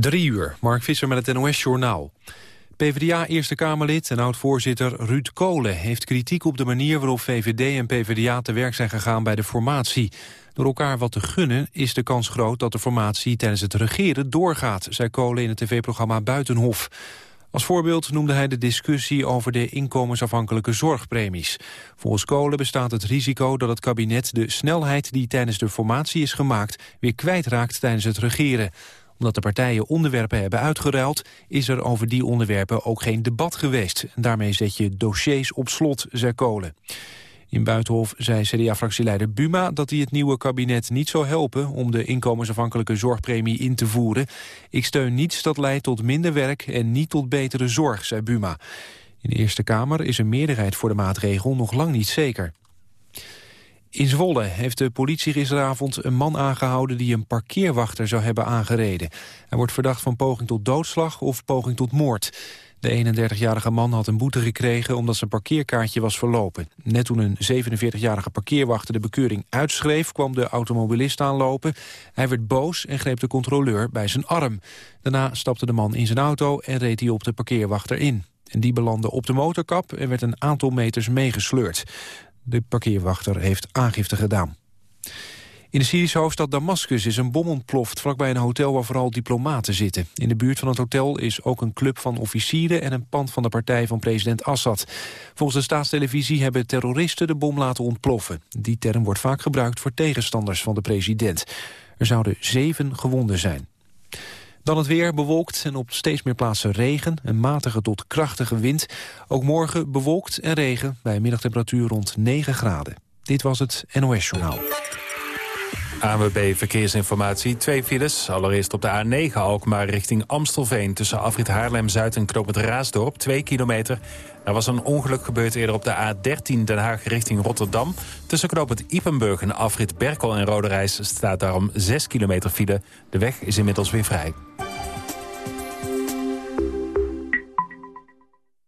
Drie uur, Mark Visser met het NOS-journaal. PvdA-Eerste Kamerlid en oud-voorzitter Ruud Kolen... heeft kritiek op de manier waarop VVD en PvdA te werk zijn gegaan bij de formatie. Door elkaar wat te gunnen is de kans groot dat de formatie tijdens het regeren doorgaat... zei Kolen in het tv-programma Buitenhof. Als voorbeeld noemde hij de discussie over de inkomensafhankelijke zorgpremies. Volgens Kolen bestaat het risico dat het kabinet de snelheid die tijdens de formatie is gemaakt... weer kwijtraakt tijdens het regeren omdat de partijen onderwerpen hebben uitgeruild... is er over die onderwerpen ook geen debat geweest. Daarmee zet je dossiers op slot, zei Kolen. In Buitenhof zei CDA-fractieleider Buma dat hij het nieuwe kabinet niet zou helpen om de inkomensafhankelijke zorgpremie in te voeren. Ik steun niets dat leidt tot minder werk en niet tot betere zorg, zei Buma. In de Eerste Kamer is een meerderheid voor de maatregel nog lang niet zeker. In Zwolle heeft de politie gisteravond een man aangehouden... die een parkeerwachter zou hebben aangereden. Hij wordt verdacht van poging tot doodslag of poging tot moord. De 31-jarige man had een boete gekregen omdat zijn parkeerkaartje was verlopen. Net toen een 47-jarige parkeerwachter de bekeuring uitschreef... kwam de automobilist aanlopen. Hij werd boos en greep de controleur bij zijn arm. Daarna stapte de man in zijn auto en reed hij op de parkeerwachter in. En die belandde op de motorkap en werd een aantal meters meegesleurd. De parkeerwachter heeft aangifte gedaan. In de Syrische hoofdstad Damascus is een bom ontploft... vlakbij een hotel waar vooral diplomaten zitten. In de buurt van het hotel is ook een club van officieren... en een pand van de partij van president Assad. Volgens de staatstelevisie hebben terroristen de bom laten ontploffen. Die term wordt vaak gebruikt voor tegenstanders van de president. Er zouden zeven gewonden zijn. Dan het weer bewolkt en op steeds meer plaatsen regen. Een matige tot krachtige wind. Ook morgen bewolkt en regen bij een middagtemperatuur rond 9 graden. Dit was het NOS Journaal. ANWB Verkeersinformatie. Twee files. Allereerst op de A9 Alkmaar richting Amstelveen... tussen afrit Haarlem-Zuid en Knoop het Raasdorp, 2 kilometer. Er was een ongeluk gebeurd eerder op de A13 Den Haag richting Rotterdam. Tussen Knoop het Ipenburg en afrit Berkel en Roderijs... staat daarom 6 kilometer file. De weg is inmiddels weer vrij.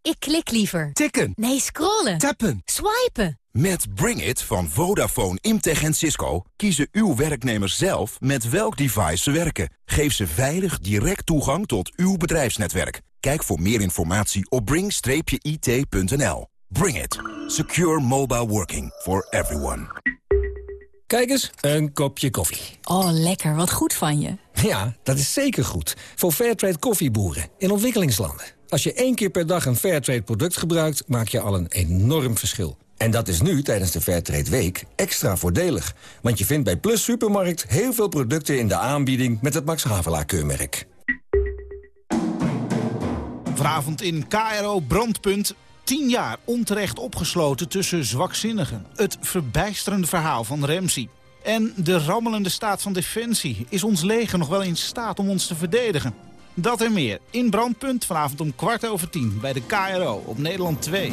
Ik klik liever. Tikken. Nee, scrollen. Tappen. Swipen. Met Bring It van Vodafone, Imtech en Cisco kiezen uw werknemers zelf met welk device ze werken. Geef ze veilig direct toegang tot uw bedrijfsnetwerk. Kijk voor meer informatie op bring-it.nl. Bring It. Secure mobile working for everyone. Kijk eens, een kopje koffie. Oh, lekker. Wat goed van je. Ja, dat is zeker goed. Voor Fairtrade koffieboeren in ontwikkelingslanden. Als je één keer per dag een Fairtrade product gebruikt... maak je al een enorm verschil. En dat is nu, tijdens de Fairtrade Week, extra voordelig. Want je vindt bij Plus Supermarkt heel veel producten in de aanbieding... met het Max Havelaar keurmerk. Vanavond in KRO Brandpunt. 10 jaar onterecht opgesloten tussen zwakzinnigen. Het verbijsterende verhaal van Ramsey. En de rammelende staat van defensie. Is ons leger nog wel in staat om ons te verdedigen? Dat en meer in Brandpunt vanavond om kwart over tien bij de KRO op Nederland 2.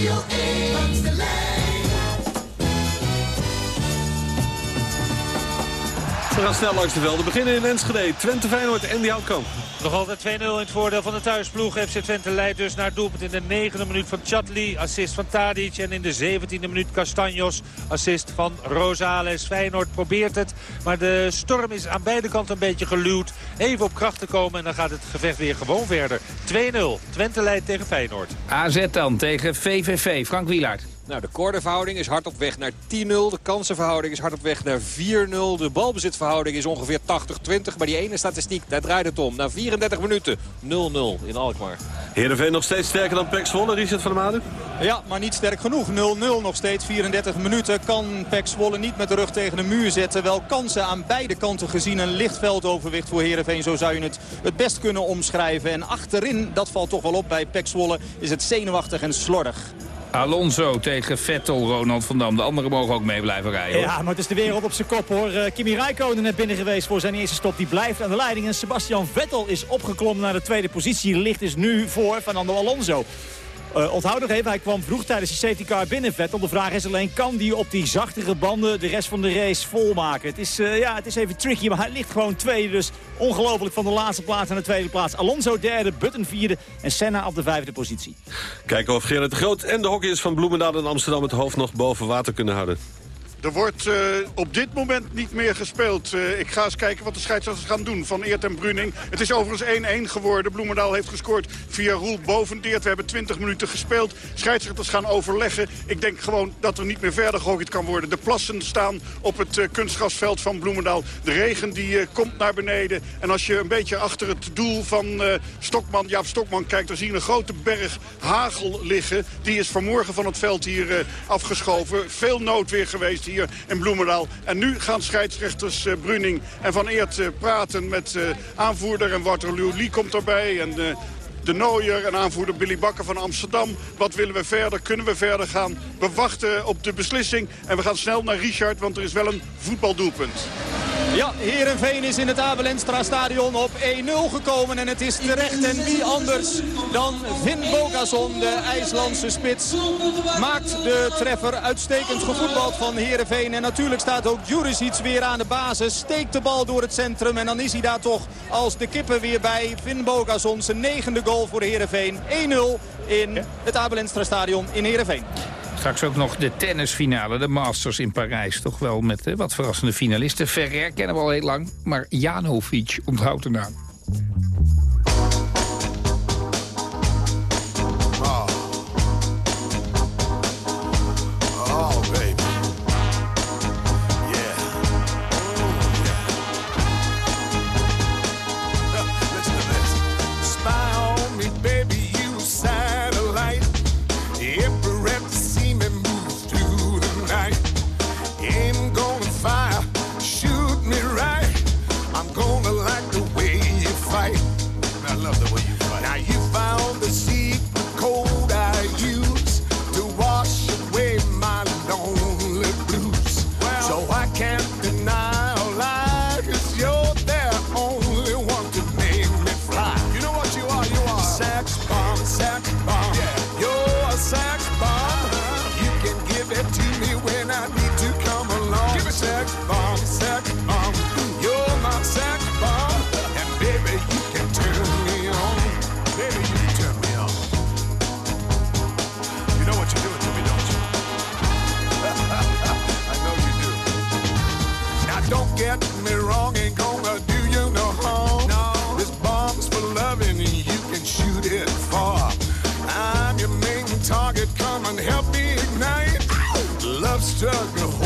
We gaan snel langs de velden. Beginnen in Enschede. Twente Feyenoord en die Houtkamp. Nog altijd 2-0 in het voordeel van de thuisploeg. FC Twente leidt dus naar doelpunt in de negende minuut van Chatli. Assist van Tadic. En in de zeventiende minuut Castanjos. Assist van Rosales. Feyenoord probeert het. Maar de storm is aan beide kanten een beetje geluwd. Even op kracht te komen en dan gaat het gevecht weer gewoon verder. 2-0. Twente leidt tegen Feyenoord. AZ dan tegen VVV. Frank Wielaert. Nou, de cornerverhouding is hard op weg naar 10-0. De kansenverhouding is hard op weg naar 4-0. De balbezitverhouding is ongeveer 80-20. Maar die ene statistiek, daar draait het om. Na 34 minuten 0-0 in Alkmaar. Heerenveen nog steeds sterker dan Pek Zwolle, Richard van der Maden? Ja, maar niet sterk genoeg. 0-0 nog steeds. 34 minuten kan Pek Zwolle niet met de rug tegen de muur zetten. Wel kansen aan beide kanten gezien. Een licht veldoverwicht voor Heerenveen. Zo zou je het het best kunnen omschrijven. En achterin, dat valt toch wel op bij Pek Zwolle, is het zenuwachtig en slordig. Alonso tegen Vettel, Ronald van Dam. De anderen mogen ook mee blijven rijden. Hoor. Ja, maar het is de wereld op zijn kop hoor. Uh, Kimi Räikkönen net binnen geweest voor zijn eerste stop. Die blijft aan de leiding. En Sebastian Vettel is opgeklommen naar de tweede positie. Ligt is nu voor Fernando Alonso. Uh, onthoud nog even, hij kwam vroeg tijdens de safety car binnen Vettel. De vraag is alleen, kan die op die zachtere banden de rest van de race volmaken? Het is, uh, ja, het is even tricky, maar hij ligt gewoon tweede. Dus ongelooflijk van de laatste plaats naar de tweede plaats. Alonso derde, Button vierde en Senna op de vijfde positie. Kijken of Gerrit de Groot en de hockeyers van Bloemendaal en Amsterdam het hoofd nog boven water kunnen houden. Er wordt uh, op dit moment niet meer gespeeld. Uh, ik ga eens kijken wat de scheidsrechters gaan doen van Eert en Bruning. Het is overigens 1-1 geworden. Bloemendaal heeft gescoord via Roel Bovendeert. We hebben 20 minuten gespeeld. Scheidsrechters gaan overleggen. Ik denk gewoon dat er niet meer verder gehockeyd kan worden. De plassen staan op het uh, kunstgrasveld van Bloemendaal. De regen die komt naar beneden. En als je een beetje achter het doel van Stokman, Jaap Stokman kijkt... dan zie je een grote berg hagel liggen. Die is vanmorgen van het veld hier afgeschoven. Veel noodweer geweest hier in Bloemendaal. En nu gaan scheidsrechters uh, Bruning en Van Eert uh, praten met uh, aanvoerder. En Waterloo Lee komt erbij. En de Nooier en aanvoerder Billy Bakker van Amsterdam. Wat willen we verder? Kunnen we verder gaan? We wachten op de beslissing. En we gaan snel naar Richard, want er is wel een voetbaldoelpunt. Ja, Heerenveen is in het Abelenstra stadion op 1-0 gekomen. En het is terecht en wie anders dan Vin Bogason, de IJslandse spits. Maakt de treffer uitstekend gevoetbald van Heerenveen. En natuurlijk staat ook Juricic weer aan de basis. Steekt de bal door het centrum en dan is hij daar toch als de kippen weer bij. Vin Bogason zijn negende goal voor Heerenveen. 1-0 in het Abelenstra stadion in Heerenveen. Straks ook nog de tennisfinale, de Masters in Parijs. Toch wel met eh, wat verrassende finalisten. Ferrer kennen we al heel lang, maar Janovic onthoudt de naam. Struggle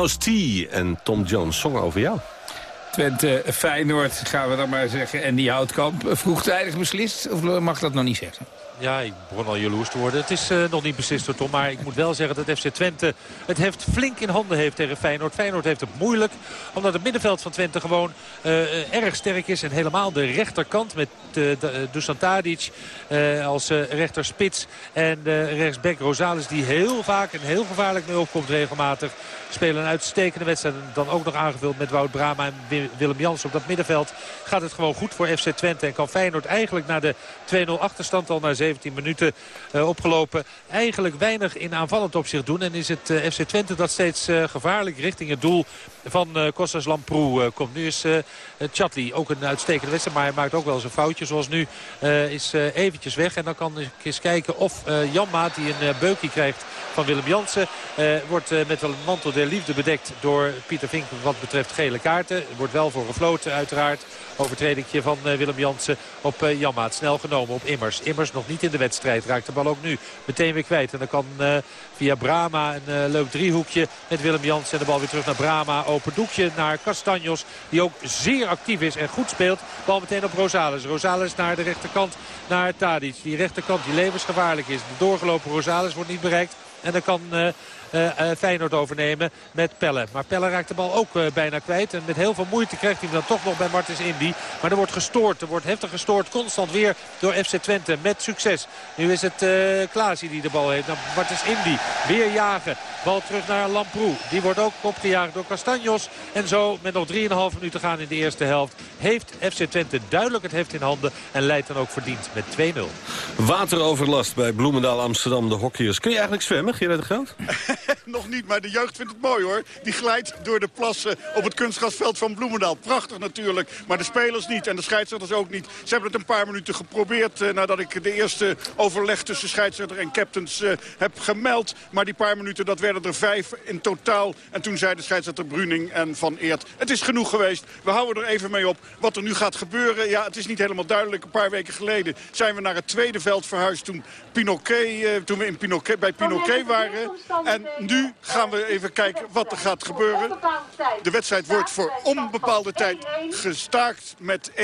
House T en Tom Jones zongen over jou. Twente, Feyenoord, gaan we dan maar zeggen. En die houtkamp vroegtijdig beslist? Of mag dat nog niet zeggen? Ja, ik begon al jaloers te worden. Het is uh, nog niet beslist door Tom. Maar ik moet wel zeggen dat FC Twente het heft flink in handen heeft tegen Feyenoord. Feyenoord heeft het moeilijk. Omdat het middenveld van Twente gewoon uh, erg sterk is. En helemaal de rechterkant met uh, Dusan Tadic als rechterspits. En rechtsback Rosales die heel vaak en heel gevaarlijk mee opkomt regelmatig. Spelen een uitstekende wedstrijd. En dan ook nog aangevuld met Wout Brama en Willem Jans op dat middenveld. Gaat het gewoon goed voor FC Twente. En kan Feyenoord eigenlijk naar de 2-0 achterstand al naar 17 minuten uh, opgelopen. Eigenlijk weinig in aanvallend opzicht doen. En is het uh, FC Twente dat steeds uh, gevaarlijk richting het doel van uh, Kostas Lamproe komt. Nu is uh, Chatli ook een uitstekende wedstrijd. Maar hij maakt ook wel eens een foutje. Zoals nu is eventjes weg. En dan kan ik eens kijken of Janmaat die een beukje krijgt van Willem Jansen. wordt met een mantel der liefde bedekt door Pieter Vink wat betreft gele kaarten. Wordt wel voor gefloten uiteraard. Overtredingje van Willem Jansen op Janmaat. Snel genomen op Immers. Immers nog niet in de wedstrijd. Raakt de bal ook nu meteen weer kwijt. En dan kan via Brama een leuk driehoekje met Willem Jansen. En de bal weer terug naar Brama open doekje naar Castanjos. Die ook zeer actief is en goed speelt. Bal meteen op Rosales. Rosales naar de rechterkant naar Tadic. Die rechterkant die levensgevaarlijk is. De doorgelopen Rosales wordt niet bereikt. En dan kan uh, Feyenoord overnemen met Pelle. Maar Pelle raakt de bal ook uh, bijna kwijt. En met heel veel moeite krijgt hij hem dan toch nog bij Martens Indy. Maar er wordt gestoord. Er wordt heftig gestoord. Constant weer door FC Twente. Met succes. Nu is het uh, Klaasie die de bal heeft. Dan Martens Indy. Weer jagen. Bal terug naar Lamproe. Die wordt ook opgejaagd door Castanjos. En zo met nog 3,5 minuten gaan in de eerste helft. Heeft FC Twente duidelijk het heft in handen. En leidt dan ook verdiend met 2-0. Wateroverlast bij Bloemendaal Amsterdam. De hockeyers. Kun je eigenlijk zwemmen, Gerard de Groot? nog niet, maar de jeugd vindt het mooi hoor. Die glijdt door de plassen op het kunstgrasveld van Bloemendaal. Prachtig natuurlijk, maar de spelers niet en de scheidsrechters ook niet. Ze hebben het een paar minuten geprobeerd eh, nadat ik de eerste overleg tussen scheidsrechter en captains eh, heb gemeld. Maar die paar minuten, dat werden er vijf in totaal. En toen zeiden scheidsrechter Bruning en Van Eert, het is genoeg geweest. We houden er even mee op wat er nu gaat gebeuren. Ja, het is niet helemaal duidelijk. Een paar weken geleden zijn we naar het tweede veld verhuisd toen, Pinoquet, eh, toen we in Pinoquet, bij Pinoquet waren. En nu gaan we even kijken wat er gaat gebeuren. De wedstrijd wordt voor onbepaalde tijd gestaakt met 1-1.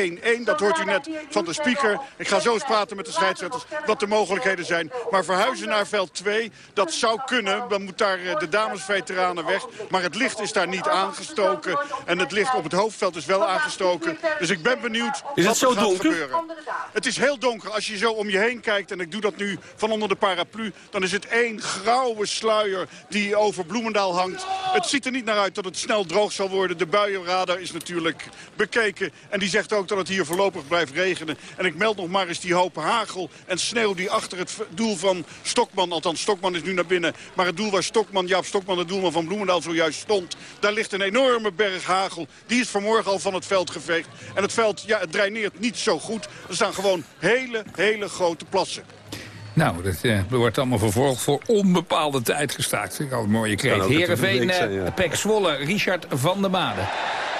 Dat hoort u net van de speaker. Ik ga zo eens praten met de scheidsrechters wat de mogelijkheden zijn. Maar verhuizen naar veld 2, dat zou kunnen. Dan moet daar de damesveteranen weg. Maar het licht is daar niet aangestoken. En het licht op het hoofdveld is wel aangestoken. Dus ik ben benieuwd is wat het zo er gaat donker? gebeuren. Het is heel donker. Als je zo om je heen kijkt, en ik doe dat nu van onder de paraplu... dan is het één grauwe sluier die over Bloemendaal hangt. Het ziet er niet naar uit dat het snel droog zal worden. De buienradar is natuurlijk bekeken. En die zegt ook dat het hier voorlopig blijft regenen. En ik meld nog maar eens die hoop hagel en sneeuw die achter het doel van Stokman... althans Stokman is nu naar binnen, maar het doel waar Stokman, Jaap Stokman, het doelman van Bloemendaal zojuist stond... daar ligt een enorme berg hagel. Die is vanmorgen al van het veld geveegd. En het veld, ja, het draineert niet zo goed. Er staan gewoon hele, hele grote plassen. Nou, dat uh, wordt allemaal vervolgd voor onbepaalde tijd gestaakt. Ik had een mooie kreet. Heerenveen, zijn, ja. uh, Pek Zwolle, Richard van der Made.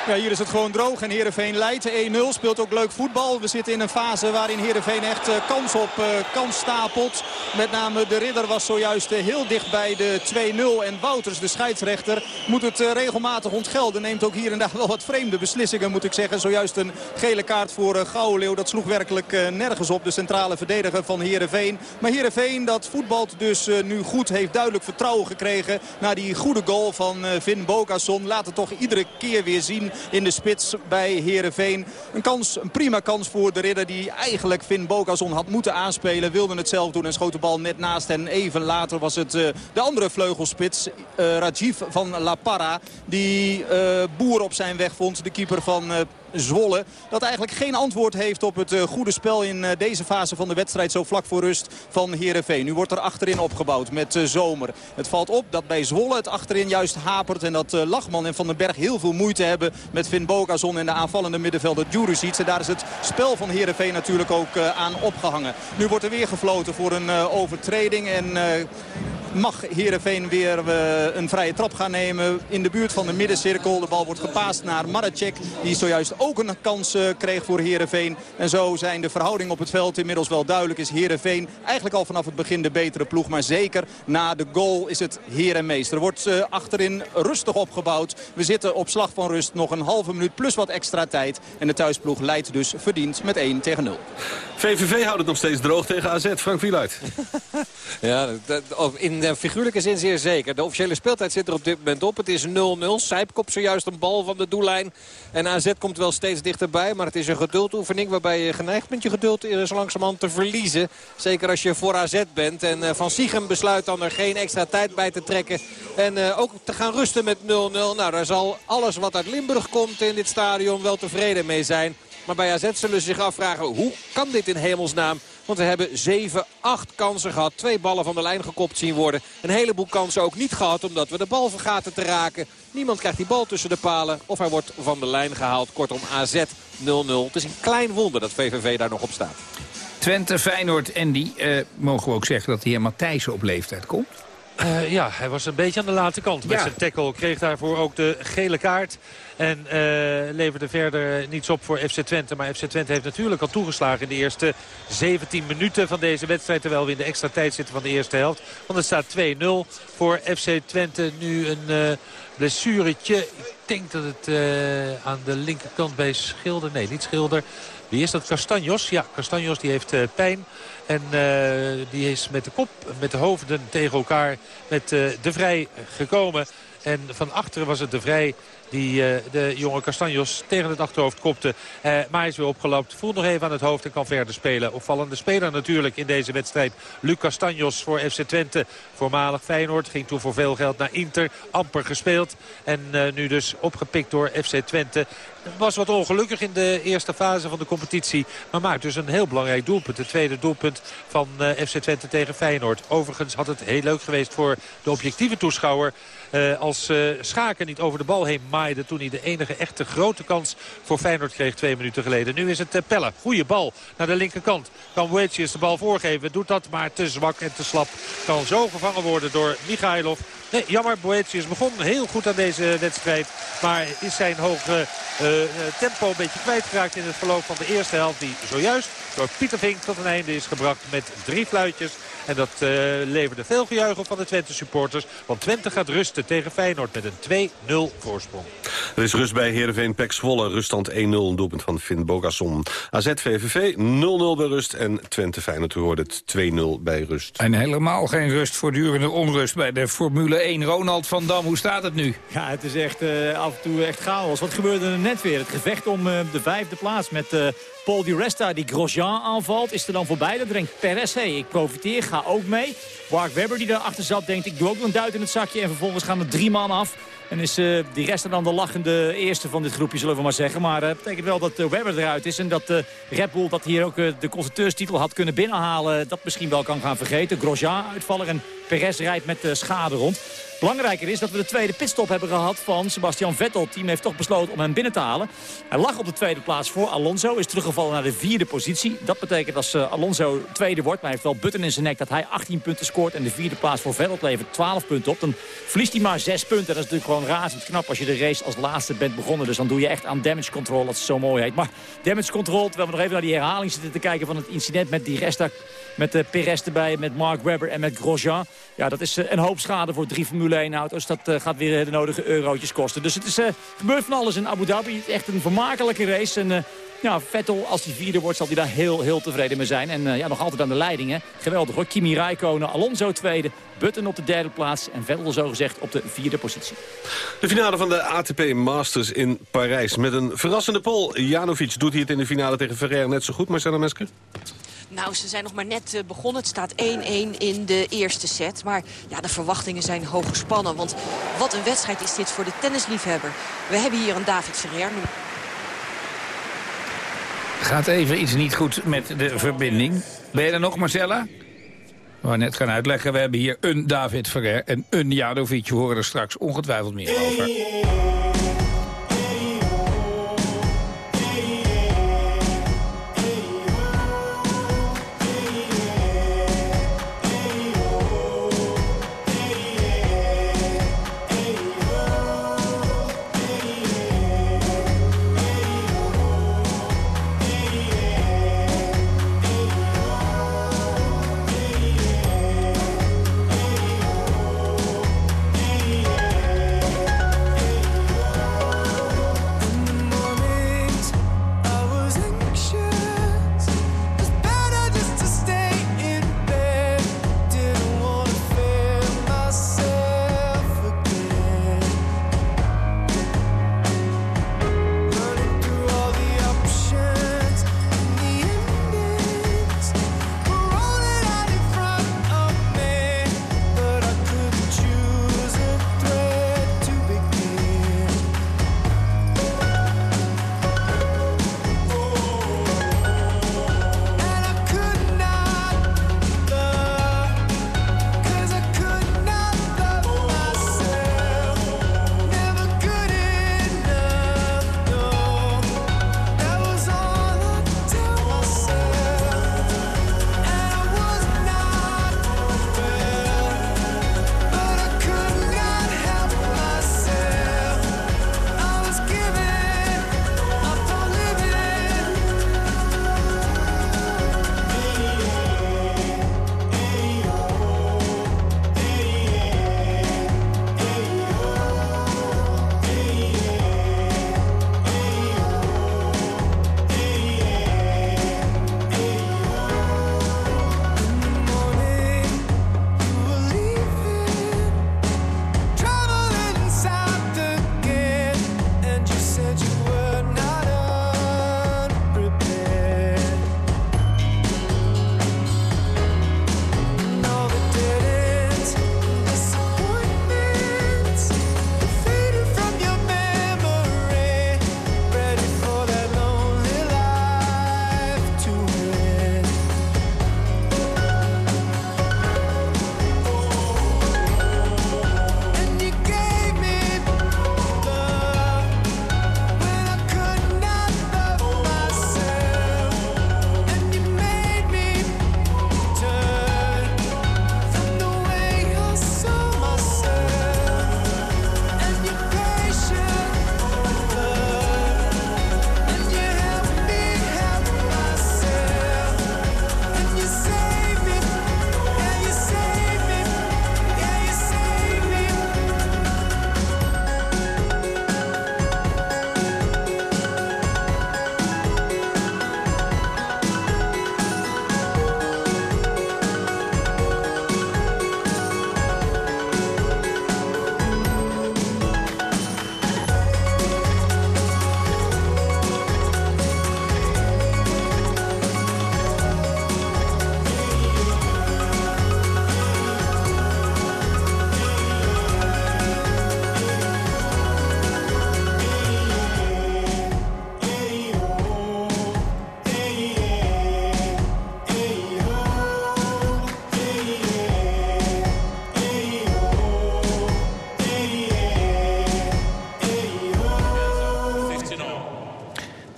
Ja, hier is het gewoon droog en Heerenveen leidt 1-0. Speelt ook leuk voetbal. We zitten in een fase waarin Heerenveen echt eh, kans op uh, kans stapelt. Met name de Ridder was zojuist heel dicht bij de 2-0. En Wouters, de scheidsrechter, moet het regelmatig ontgelden. Neemt ook hier en daar wel wat vreemde beslissingen, moet ik zeggen. Zojuist een gele kaart voor Gouwenleeuw. Dat sloeg werkelijk nergens op. De centrale verdediger van Heerenveen. Maar Heerenveen, dat voetbalt dus uh, nu goed. Heeft duidelijk vertrouwen gekregen. Na die goede goal van uh, Vin Bogason. Laat het toch iedere keer weer zien in de spits bij Heerenveen. Een, kans, een prima kans voor de ridder die eigenlijk Finn Bogason had moeten aanspelen. Wilde het zelf doen en schoot de bal net naast. En even later was het uh, de andere vleugelspits, Rajiv van La Parra. Die Boer op zijn weg vond, de keeper van... Zwolle. Dat eigenlijk geen antwoord heeft op het uh, goede spel in uh, deze fase van de wedstrijd. Zo vlak voor rust van Heerenveen. Nu wordt er achterin opgebouwd met uh, Zomer. Het valt op dat bij Zwolle het achterin juist hapert. En dat Lachman en Van den Berg heel veel moeite hebben met Finn Bogazon en de aanvallende middenvelder Djuricic. En daar is het spel van Heerenveen natuurlijk ook aan opgehangen. Nu wordt er weer gefloten voor een overtreding. En mag Heerenveen weer uh, een vrije trap gaan nemen. In de buurt van de middencirkel. De bal wordt gepaast naar Maracek. Die zojuist ook een kans uh, kreeg voor Heerenveen. En zo zijn de verhoudingen op het veld inmiddels wel duidelijk. Is Heerenveen eigenlijk al vanaf het begin de betere ploeg. Maar zeker na de goal is het Heerenmeester. Er wordt uh, achterin rustig opgebouwd. We zitten op slag van rust nog een halve minuut plus wat extra tijd. En de thuisploeg leidt dus verdiend met 1 tegen 0. VVV houdt het nog steeds droog tegen AZ. Frank Wieluid. ja, in de figuurlijke zin zeer zeker. De officiële speeltijd zit er op dit moment op. Het is 0-0. Sijpkop zojuist een bal van de doellijn. En AZ komt wel steeds dichterbij. Maar het is een geduldoefening waarbij je geneigd bent je geduld zo langzamerhand te verliezen. Zeker als je voor AZ bent. En Van Siegem besluit dan er geen extra tijd bij te trekken. En ook te gaan rusten met 0-0. Nou, daar zal alles wat uit Limburg komt in dit stadion wel tevreden mee zijn. Maar bij AZ zullen ze zich afvragen, hoe kan dit in hemelsnaam? Want we hebben 7, 8 kansen gehad. Twee ballen van de lijn gekopt zien worden. Een heleboel kansen ook niet gehad omdat we de bal vergaten te raken. Niemand krijgt die bal tussen de palen of hij wordt van de lijn gehaald. Kortom AZ 0-0. Het is een klein wonder dat VVV daar nog op staat. Twente, Feyenoord en die uh, mogen we ook zeggen dat de heer Matthijssen op leeftijd komt? Uh, ja, hij was een beetje aan de late kant met ja. zijn tackle. Kreeg daarvoor ook de gele kaart. En uh, leverde verder niets op voor FC Twente. Maar FC Twente heeft natuurlijk al toegeslagen in de eerste 17 minuten van deze wedstrijd. Terwijl we in de extra tijd zitten van de eerste helft. Want het staat 2-0 voor FC Twente. Nu een uh, blessuretje. Ik denk dat het aan de linkerkant bij Schilder... Nee, niet Schilder. Wie is dat? Castanjos. Ja, Castanjos die heeft pijn. En uh, die is met de kop, met de hoofden tegen elkaar met uh, de Vrij gekomen. En van achteren was het de Vrij die uh, de jonge Castanjos tegen het achterhoofd kopte. Uh, maar is weer opgelapt. Voelt nog even aan het hoofd en kan verder spelen. Opvallende speler natuurlijk in deze wedstrijd. Luc Castanjos voor FC Twente. Voormalig Feyenoord. Ging toen voor veel geld naar Inter. Amper gespeeld. En uh, nu dus opgepikt door FC Twente. Was wat ongelukkig in de eerste fase van de competitie. Maar maakt dus een heel belangrijk doelpunt. Het tweede doelpunt van FC Twente tegen Feyenoord. Overigens had het heel leuk geweest voor de objectieve toeschouwer. Uh, als uh, Schaken niet over de bal heen maaide... toen hij de enige echte grote kans voor Feyenoord kreeg twee minuten geleden. Nu is het uh, Pelle. Goede bal naar de linkerkant. Kan Boetius de bal voorgeven. Doet dat maar te zwak en te slap. Kan zo gevangen worden door Michailov. Nee, jammer, Boetius begon heel goed aan deze wedstrijd. Maar is zijn hoge tempo een beetje kwijtgeraakt in het verloop van de eerste helft. Die zojuist door Pieter Vink tot een einde is gebracht met drie fluitjes. En dat uh, leverde veel gejuich op van de Twente supporters. Want Twente gaat rusten tegen Feyenoord met een 2-0 voorsprong. Er is rust bij Heerenveen Pek Zwolle. Ruststand 1-0, een doelpunt van Finn Bogasson. AZ VVV 0-0 bij rust. En Twente Feyenoord hoorde het 2-0 bij rust. En helemaal geen rust, voortdurende onrust bij de Formule 1. Ronald van Dam, hoe staat het nu? Ja, het is echt uh, af en toe echt chaos. Wat gebeurde er net weer? Het gevecht om uh, de vijfde plaats met... Uh, Paul Di Resta die Grosjean aanvalt. Is er dan voorbij. Dat denkt Perez. Hey, ik profiteer, ga ook mee. Mark Webber die daarachter zat denkt ik doe ook een duit in het zakje. En vervolgens gaan er drie man af. En is uh, die rest dan de lachende eerste van dit groepje, zullen we maar zeggen. Maar dat uh, betekent wel dat uh, Webber eruit is. En dat Red Bull, dat hier ook de constructeurstitel had kunnen binnenhalen... dat misschien wel kan gaan vergeten. Grosjean uitvaller en Perez rijdt met schade rond. Belangrijker is dat we de tweede pitstop hebben gehad van Sebastian Vettel. Het team heeft toch besloten om hem binnen te halen. Hij lag op de tweede plaats voor Alonso. Is teruggevallen naar de vierde positie. Dat betekent als Alonso tweede wordt. Maar hij heeft wel button in zijn nek dat hij 18 punten scoort. En de vierde plaats voor Vettel levert 12 punten op. Dan verliest hij maar 6 punten. Dat is natuurlijk gewoon razend knap als je de race als laatste bent begonnen. Dus dan doe je echt aan damage control, dat het zo mooi heet. Maar damage control, terwijl we nog even naar die herhaling zitten te kijken... van het incident met die resta, met de Perez erbij, met Mark Webber en met Grosjean. Ja, dat is een hoop schade voor drie Formule 1 auto's. Dat uh, gaat weer de nodige eurotjes kosten. Dus het is, uh, gebeurt van alles in Abu Dhabi. Echt een vermakelijke race. En, ja, Vettel, als hij vierde wordt, zal hij daar heel, heel tevreden mee zijn. En ja, nog altijd aan de leiding. Hè. Geweldig hoor. Kimi Räikkönen, Alonso tweede. Button op de derde plaats. En Vettel zogezegd op de vierde positie. De finale van de ATP Masters in Parijs. Met een verrassende pol. Janovic doet hij het in de finale tegen Ferrer net zo goed. Marcella Mesker? Nou, ze zijn nog maar net uh, begonnen. Het staat 1-1 in de eerste set. Maar ja, de verwachtingen zijn hoog gespannen. Want wat een wedstrijd is dit voor de tennisliefhebber. We hebben hier een David Ferrer. Gaat even iets niet goed met de verbinding. Ben je er nog, Marcella? We net gaan uitleggen, we hebben hier een David Ferrer en een Jadovic. We horen er straks ongetwijfeld meer over.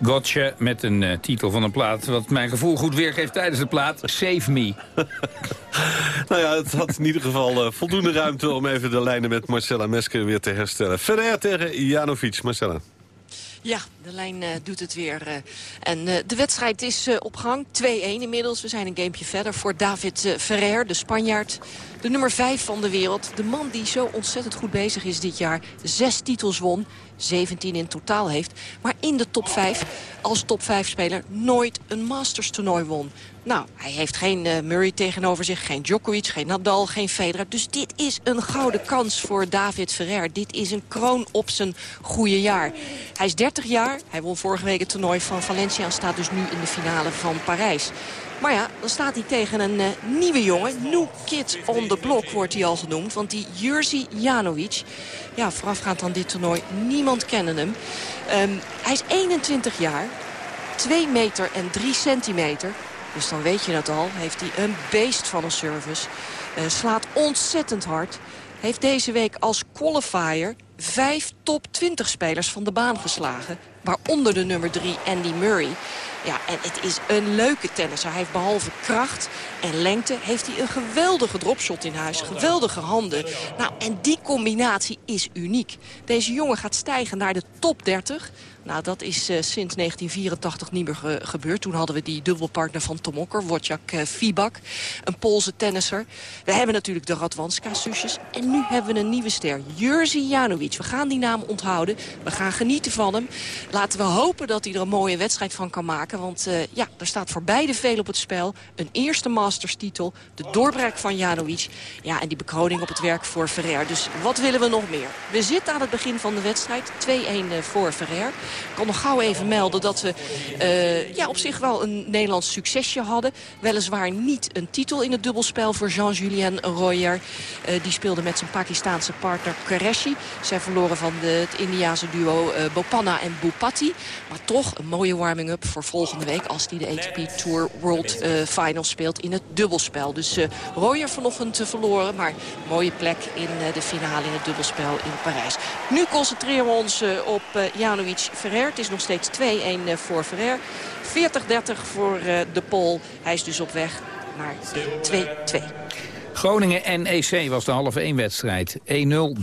Gotcha met een eh, titel van een plaat... wat mijn gevoel goed weergeeft tijdens de plaat. Save Me. Nou ja, het had in ieder geval eh, voldoende ruimte... om even de lijnen met Marcella Mesker weer te herstellen. Ferrer tegen Janovic. Marcella. Ja, de lijn eh, doet het weer. eh. en eh, de wedstrijd is op gang. 2-1 inmiddels. We zijn een gamepje verder voor David Ferrer, de Spanjaard. De nummer 5 van de wereld. De man die zo ontzettend goed bezig is dit jaar. Zes titels won. 17 in totaal heeft. Maar in de top 5 als top 5 speler nooit een Masters toernooi won. Nou, hij heeft geen eh, Murray tegenover zich, geen Djokovic, geen Nadal, geen Federer. Dus dit is een gouden kans voor David Ferrer. Dit is een kroon op zijn goede jaar. Hij is 30 jaar, hij won vorige week het toernooi van Valencia... en staat dus nu in de finale van Parijs. Maar ja, dan staat hij tegen een eh, nieuwe jongen. New Kid on the Block wordt hij al genoemd. Want die Jerzy Janovic, ja, voorafgaand aan dit toernooi, niemand kende hem. Ehm, hij is 21 jaar, 2 meter en 3 centimeter. Dus dan weet je dat al. Heeft hij een beest van een service. Eh, slaat ontzettend hard. Heeft deze week als qualifier vijf top 20 spelers van de baan geslagen. Waaronder de nummer 3 Andy Murray. Ja, en het is een leuke tennisser. Hij heeft behalve kracht en lengte... heeft hij een geweldige dropshot in huis. Geweldige handen. Nou, en die combinatie is uniek. Deze jongen gaat stijgen naar de top 30... Nou, dat is eh, sinds 1984 niet meer ge- gebeurd. Toen hadden we die dubbelpartner van Tom Okker, Wojciech uh, Fibak. Een Poolse tennisser. We hebben natuurlijk de Radwanska-zusjes. En nu hebben we een nieuwe ster, Jerzy Janovic. We gaan die naam onthouden. We gaan genieten van hem. Laten we hopen dat hij er een mooie wedstrijd van kan maken. Want eh, ja, er staat voor beide veel op het spel. Een eerste Masters-titel, de doorbraak van Janovic. Ja, en die bekroning op het werk voor Ferrer. Dus wat willen we nog meer? We zitten aan het begin van de wedstrijd. 2-1 eh, voor Ferrer. Ik kan nog gauw even melden dat we eh, ja, op zich wel een Nederlands succesje hadden. Weliswaar niet een titel in het dubbelspel voor Jean-Julien Royer. Eh, die speelde met zijn Pakistaanse partner Qureshi. Zij verloren van het Indiase duo eh, Bopanna en Bupati. Maar toch een mooie warming-up voor volgende week... als hij de ATP Tour World Final speelt in het dubbelspel. Dus Royer vanochtend verloren, maar mooie plek in de finale in het dubbelspel in Parijs. Nu concentreren we ons op Janovic Ferrer. Het is nog steeds 2-1 eh, voor Ferrer. 40-30 voor eh, de Pool. Hij is dus op weg naar 2-2. Groningen NEC was de halve 1 wedstrijd. 1-0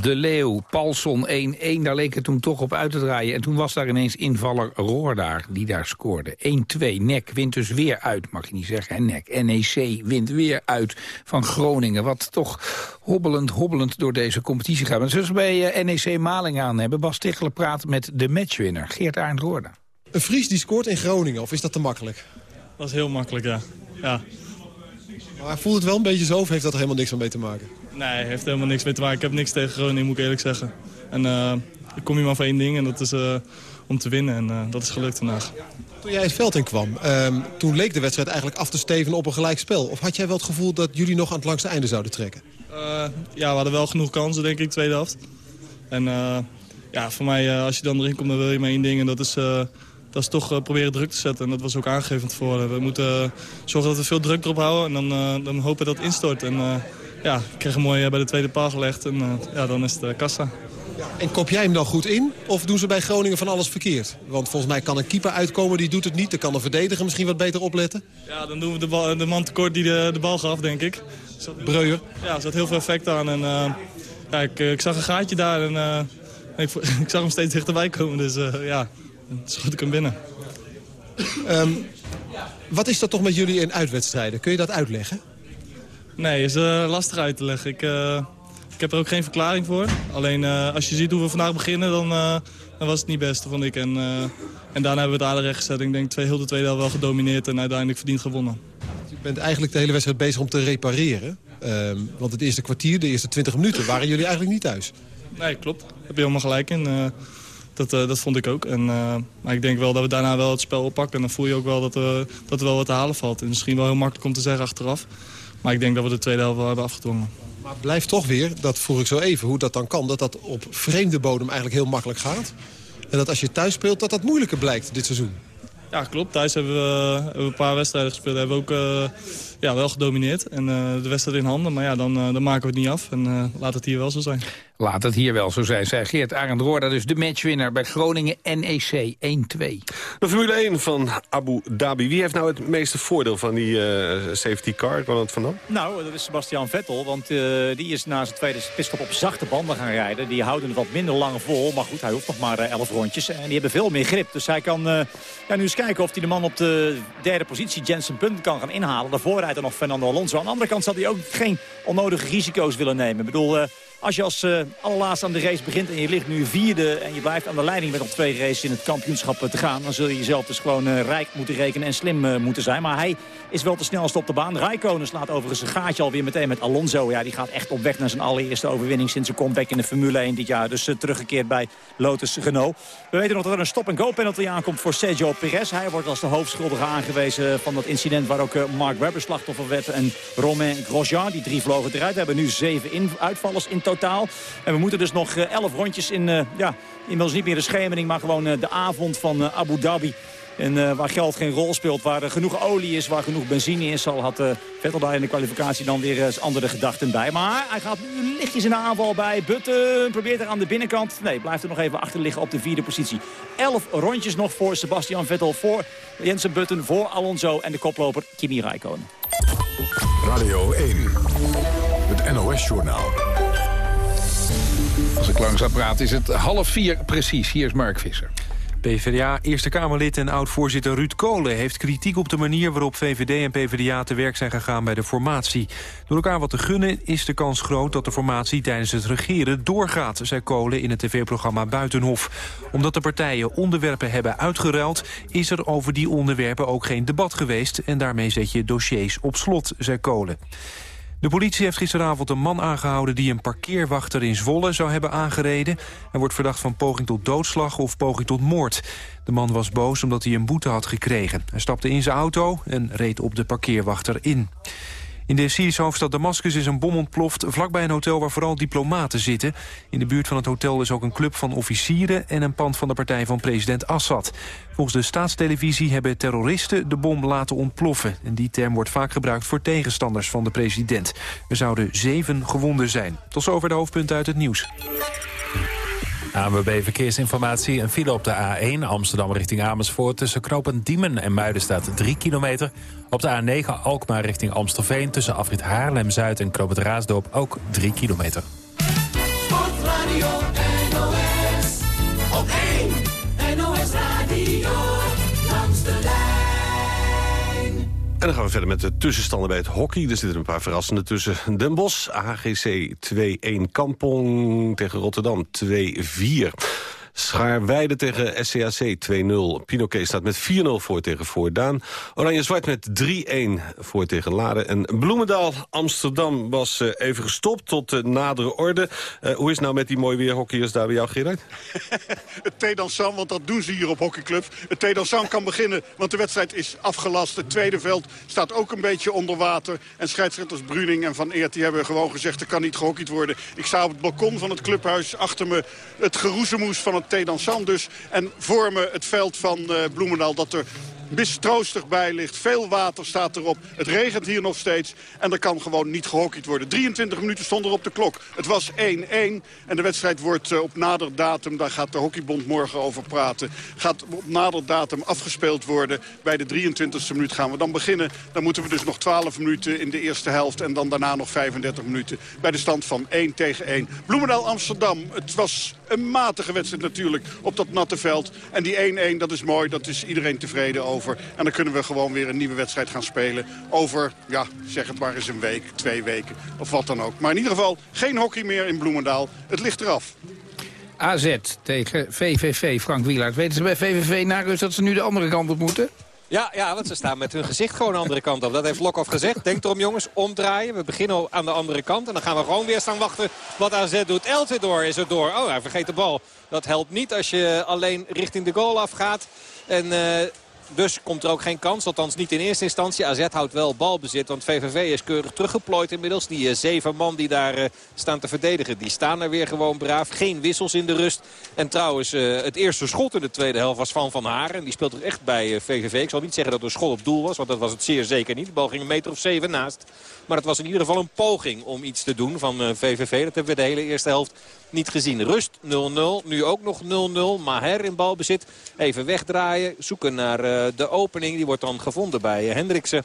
De Leeuw, Paulson 1-1. Daar leek het toen toch op uit te draaien. En toen was daar ineens invaller Roordaar die daar scoorde. 1-2. NEC wint dus weer uit, mag je niet zeggen. En NEC. NEC wint weer uit van Groningen. Wat toch hobbelend, hobbelend door deze competitie gaat. En zullen we bij eh, NEC Maling aan hebben. Bas Tichelen praat met de matchwinner, Geert Arndt Roorda. Een Fries die scoort in Groningen, of is dat te makkelijk? Dat is heel makkelijk, ja. ja. Maar voelt het wel een beetje zo of heeft dat er helemaal niks mee te maken? Nee, heeft helemaal niks mee te maken. Ik heb niks tegen Groningen, moet ik eerlijk zeggen. En eh, ik kom hier maar voor één ding en dat is eh, om te winnen. En eh, dat is gelukt vandaag. Toen jij het veld in kwam, ehm, toen leek de wedstrijd eigenlijk af te steven op een gelijk spel. Of had jij wel het gevoel dat jullie nog aan het langste einde zouden trekken? Ja, we hadden wel genoeg kansen, denk ik, tweede helft. En ja, voor mij, als je dan erin komt, dan wil je maar één ding. En dat is, dat is toch eh, proberen druk te zetten. En dat was ook aangegeven van tevoren. We moeten eh, zorgen dat we veel druk erop houden. En dan, eh, dan hopen dat het instort. En eh, ja, ik kreeg hem mooi eh, bij de tweede paal gelegd. En eh, ja, dan is het eh, kassa. En kop jij hem dan goed in? Of doen ze bij Groningen van alles verkeerd? Want volgens mij kan een keeper uitkomen, die doet het niet. Dan kan een verdediger misschien wat beter opletten. Ja, dan doen we de, bal, de man tekort die de, de bal gaf, denk ik. Breuer? Ja, er zat heel veel effect aan. En, eh, ja, ik, eh, ik zag een gaatje daar en eh, ik, ik zag hem steeds dichterbij komen. Dus eh, ja, schoot ik hem binnen. Ehm, wat is dat toch met jullie in uitwedstrijden? Kun je dat uitleggen? Nee, is eh, lastig uit te leggen. Ik, eh, ik heb er ook geen verklaring voor. Alleen eh, als je ziet hoe we vandaag beginnen, dan, dan was het niet best, vond ik. En, en daarna hebben we het aardig rechtgezet. Ik denk twee, heel de tweede helft wel gedomineerd en uiteindelijk verdiend gewonnen. Je bent eigenlijk de hele wedstrijd bezig om te repareren. Ehm, want het eerste kwartier, de eerste 20 minuten, waren jullie eigenlijk niet thuis. Nee, klopt. Daar heb je helemaal gelijk in. Dat, eh, dat vond ik ook. En, eh, maar ik denk wel dat we daarna wel het spel oppakken. En dan voel je ook wel dat, eh, dat er wel wat te halen valt. En misschien wel heel makkelijk om te zeggen achteraf. Maar ik denk dat we de tweede helft wel hebben afgedwongen. Maar het blijft toch weer, dat vroeg ik zo even, hoe dat dan kan... dat dat op vreemde bodem eigenlijk heel makkelijk gaat. En dat als je thuis speelt, dat dat moeilijker blijkt dit seizoen. Ja, klopt. Thuis hebben we, hebben we een paar wedstrijden gespeeld. Hebben we ook ja, wel gedomineerd. En de wedstrijd in handen. Maar ja, dan, dan maken we het niet af. En laat het hier wel zo zijn. Laat het hier wel zo zijn, zei Geert Arend dus de matchwinnaar bij Groningen NEC 1-2. De Formule 1 van Abu Dhabi. Wie heeft nou het meeste voordeel van die uh, safety car? Kwam het vandaan? Nou, dat is Sebastian Vettel. Want uh, die is na zijn tweede pitstop op zachte banden gaan rijden. Die houden het wat minder lang vol. Maar goed, hij hoeft nog maar uh, 11 rondjes. En die hebben veel meer grip. Dus hij kan ja, nu eens kijken of hij de man op de derde positie, Jensen Punt, kan gaan inhalen. Daarvoor rijdt er nog Fernando Alonso. Aan de andere kant zal hij ook geen onnodige risico's willen nemen. Ik bedoel... Als je als uh, allerlaatste aan de race begint en je ligt nu vierde... en je blijft aan de leiding met nog twee races in het kampioenschap te gaan... dan zul je jezelf dus gewoon rijk moeten rekenen en slim moeten zijn. Maar hij is wel te snelste op de baan. Rijkonen slaat overigens een gaatje alweer meteen met Alonso. Ja, die gaat echt op weg naar zijn allereerste overwinning... sinds zijn comeback in de Formule 1 dit jaar. Dus teruggekeerd bij Lotus Renault. We weten nog dat er een stop-and-go penalty aankomt voor Sergio Perez. Hij wordt als de hoofdschuldige aangewezen van dat incident... waar ook Mark Webber slachtoffer werd en Romain Grosjean. Die drie vlogen eruit. We hebben nu zeven uitvallers in totaal. En we moeten dus nog eh, elf rondjes in, uh, ja, inmiddels niet meer de schemering, maar gewoon uh, de avond van Abu Dhabi. En waar geld geen rol speelt, waar er genoeg olie is, waar genoeg benzine is... zal had Vettel daar in de kwalificatie dan weer eens andere gedachten bij. Maar hij gaat nu lichtjes in de aanval bij. Button probeert er aan de binnenkant. Nee, blijft er nog even achter liggen op de vierde positie. Elf rondjes nog voor Sebastian Vettel, voor Jensen Button, voor Alonso... en de koploper Kimi Räikkönen. Radio 1, het NOS-journaal. Als ik langzaam praat is het half vier precies. Hier is Mark Visser. PvdA Eerste Kamerlid en oud-voorzitter Ruud Kolen heeft kritiek op de manier waarop VVD en PvdA te werk zijn gegaan bij de formatie. Door elkaar wat te gunnen is de kans groot dat de formatie tijdens het regeren doorgaat, zei Kolen in het tv-programma Buitenhof. Omdat de partijen onderwerpen hebben uitgeruild, is er over die onderwerpen ook geen debat geweest en daarmee zet je dossiers op slot, zei Kolen. De politie heeft gisteravond een man aangehouden die een parkeerwachter in Zwolle zou hebben aangereden. Hij wordt verdacht van poging tot doodslag of poging tot moord. De man was boos omdat hij een boete had gekregen. Hij stapte in zijn auto en reed op de parkeerwachter in. In de Syrische hoofdstad Damascus is een bom ontploft... vlakbij een hotel waar vooral diplomaten zitten. In de buurt van het hotel is ook een club van officieren... en een pand van de partij van president Assad. Volgens de staatstelevisie hebben terroristen de bom laten ontploffen. En die term wordt vaak gebruikt voor tegenstanders van de president. Er zouden zeven gewonden zijn. Tot zover de hoofdpunten uit het nieuws. ANWB Verkeersinformatie. Een file op de A1 Amsterdam richting Amersfoort... tussen knopen Diemen en Muiden staat 3 kilometer. Op de A9 Alkmaar richting Amstelveen... tussen afrit Haarlem-Zuid en knoop het Raasdorp ook 3 kilometer. Sportradio NOS op 1 NOS Radio langs de lijn. En dan gaan we verder met de tussenstanden bij het hockey. Er zitten een paar verrassende tussen. Den Bosch, AGC 2-1 Kampong tegen Rotterdam 2-4. Schaarweide tegen SCAC 2-0. Pinoquet staat met 4-0 voor tegen Voordaan. Oranje-Zwart met 3-1 voor tegen Laren. En Bloemendaal, Amsterdam was uh, even gestopt tot uh, nadere orde. Uh, hoe is nou met die mooi weerhockeyers daar bij jou, Gerard? het Tedansam, want dat doen ze hier op hockeyclub. Het Tedansam kan beginnen, want de wedstrijd is afgelast. Het tweede veld staat ook een beetje onder water. En scheidsrechters Bruning en Van Eert die hebben gewoon gezegd... er kan niet gehockeyd worden. Ik sta op het balkon van het clubhuis achter me het geroezemoes van het Tedansan dus. En vormen het veld van uh, Bloemendaal dat er mistroostig bij ligt. Veel water staat erop. Het regent hier nog steeds. En er kan gewoon niet gehockeyd worden. 23 minuten stonden er op de klok. Het was 1-1. En de wedstrijd wordt uh, op nader datum, daar gaat de hockeybond morgen over praten... gaat op nader datum afgespeeld worden. Bij de 23e minuut gaan we dan beginnen. Dan moeten we dus nog 12 minuten in de eerste helft... en dan daarna nog 35 minuten bij de stand van 1 tegen 1. Bloemendaal-Amsterdam. Het was een matige wedstrijd natuurlijk op dat natte veld. En die 1-1, dat is mooi. Dat is iedereen tevreden over. En dan kunnen we gewoon weer een nieuwe wedstrijd gaan spelen. Over, ja, zeg het maar eens een week, twee weken of wat dan ook. Maar in ieder geval geen hockey meer in Bloemendaal. Het ligt eraf. AZ tegen VVV, Frank Wielaert. Weten ze bij VVV na dat ze nu de andere kant op moeten? Ja, ja, want ze staan met hun gezicht gewoon de andere kant op. Dat heeft Lokhoff gezegd. Denk erom jongens, omdraaien. We beginnen aan de andere kant. En dan gaan we gewoon weer staan wachten wat AZ doet. Eltidoor is er door. Oh, hij vergeet de bal. Dat helpt niet als je alleen richting de goal afgaat. En uh, Dus komt er ook geen kans, althans niet in eerste instantie. AZ houdt wel balbezit, want VVV is keurig teruggeplooid inmiddels. Die uh, zeven man die daar uh, staan te verdedigen, die staan er weer gewoon braaf. Geen wissels in de rust. En trouwens, uh, het eerste schot in de tweede helft was van Van Haren. Die speelt er echt bij VVV. Ik zal niet zeggen dat een schot op doel was, want dat was het zeer zeker niet. De bal ging een meter of zeven naast. Maar het was in ieder geval een poging om iets te doen van VVV. Dat hebben we de hele eerste helft niet gezien. Rust 0-0. Nu ook nog 0-0. Maher in balbezit. Even wegdraaien. Zoeken naar uh, de opening. Die wordt dan gevonden bij uh, Hendriksen.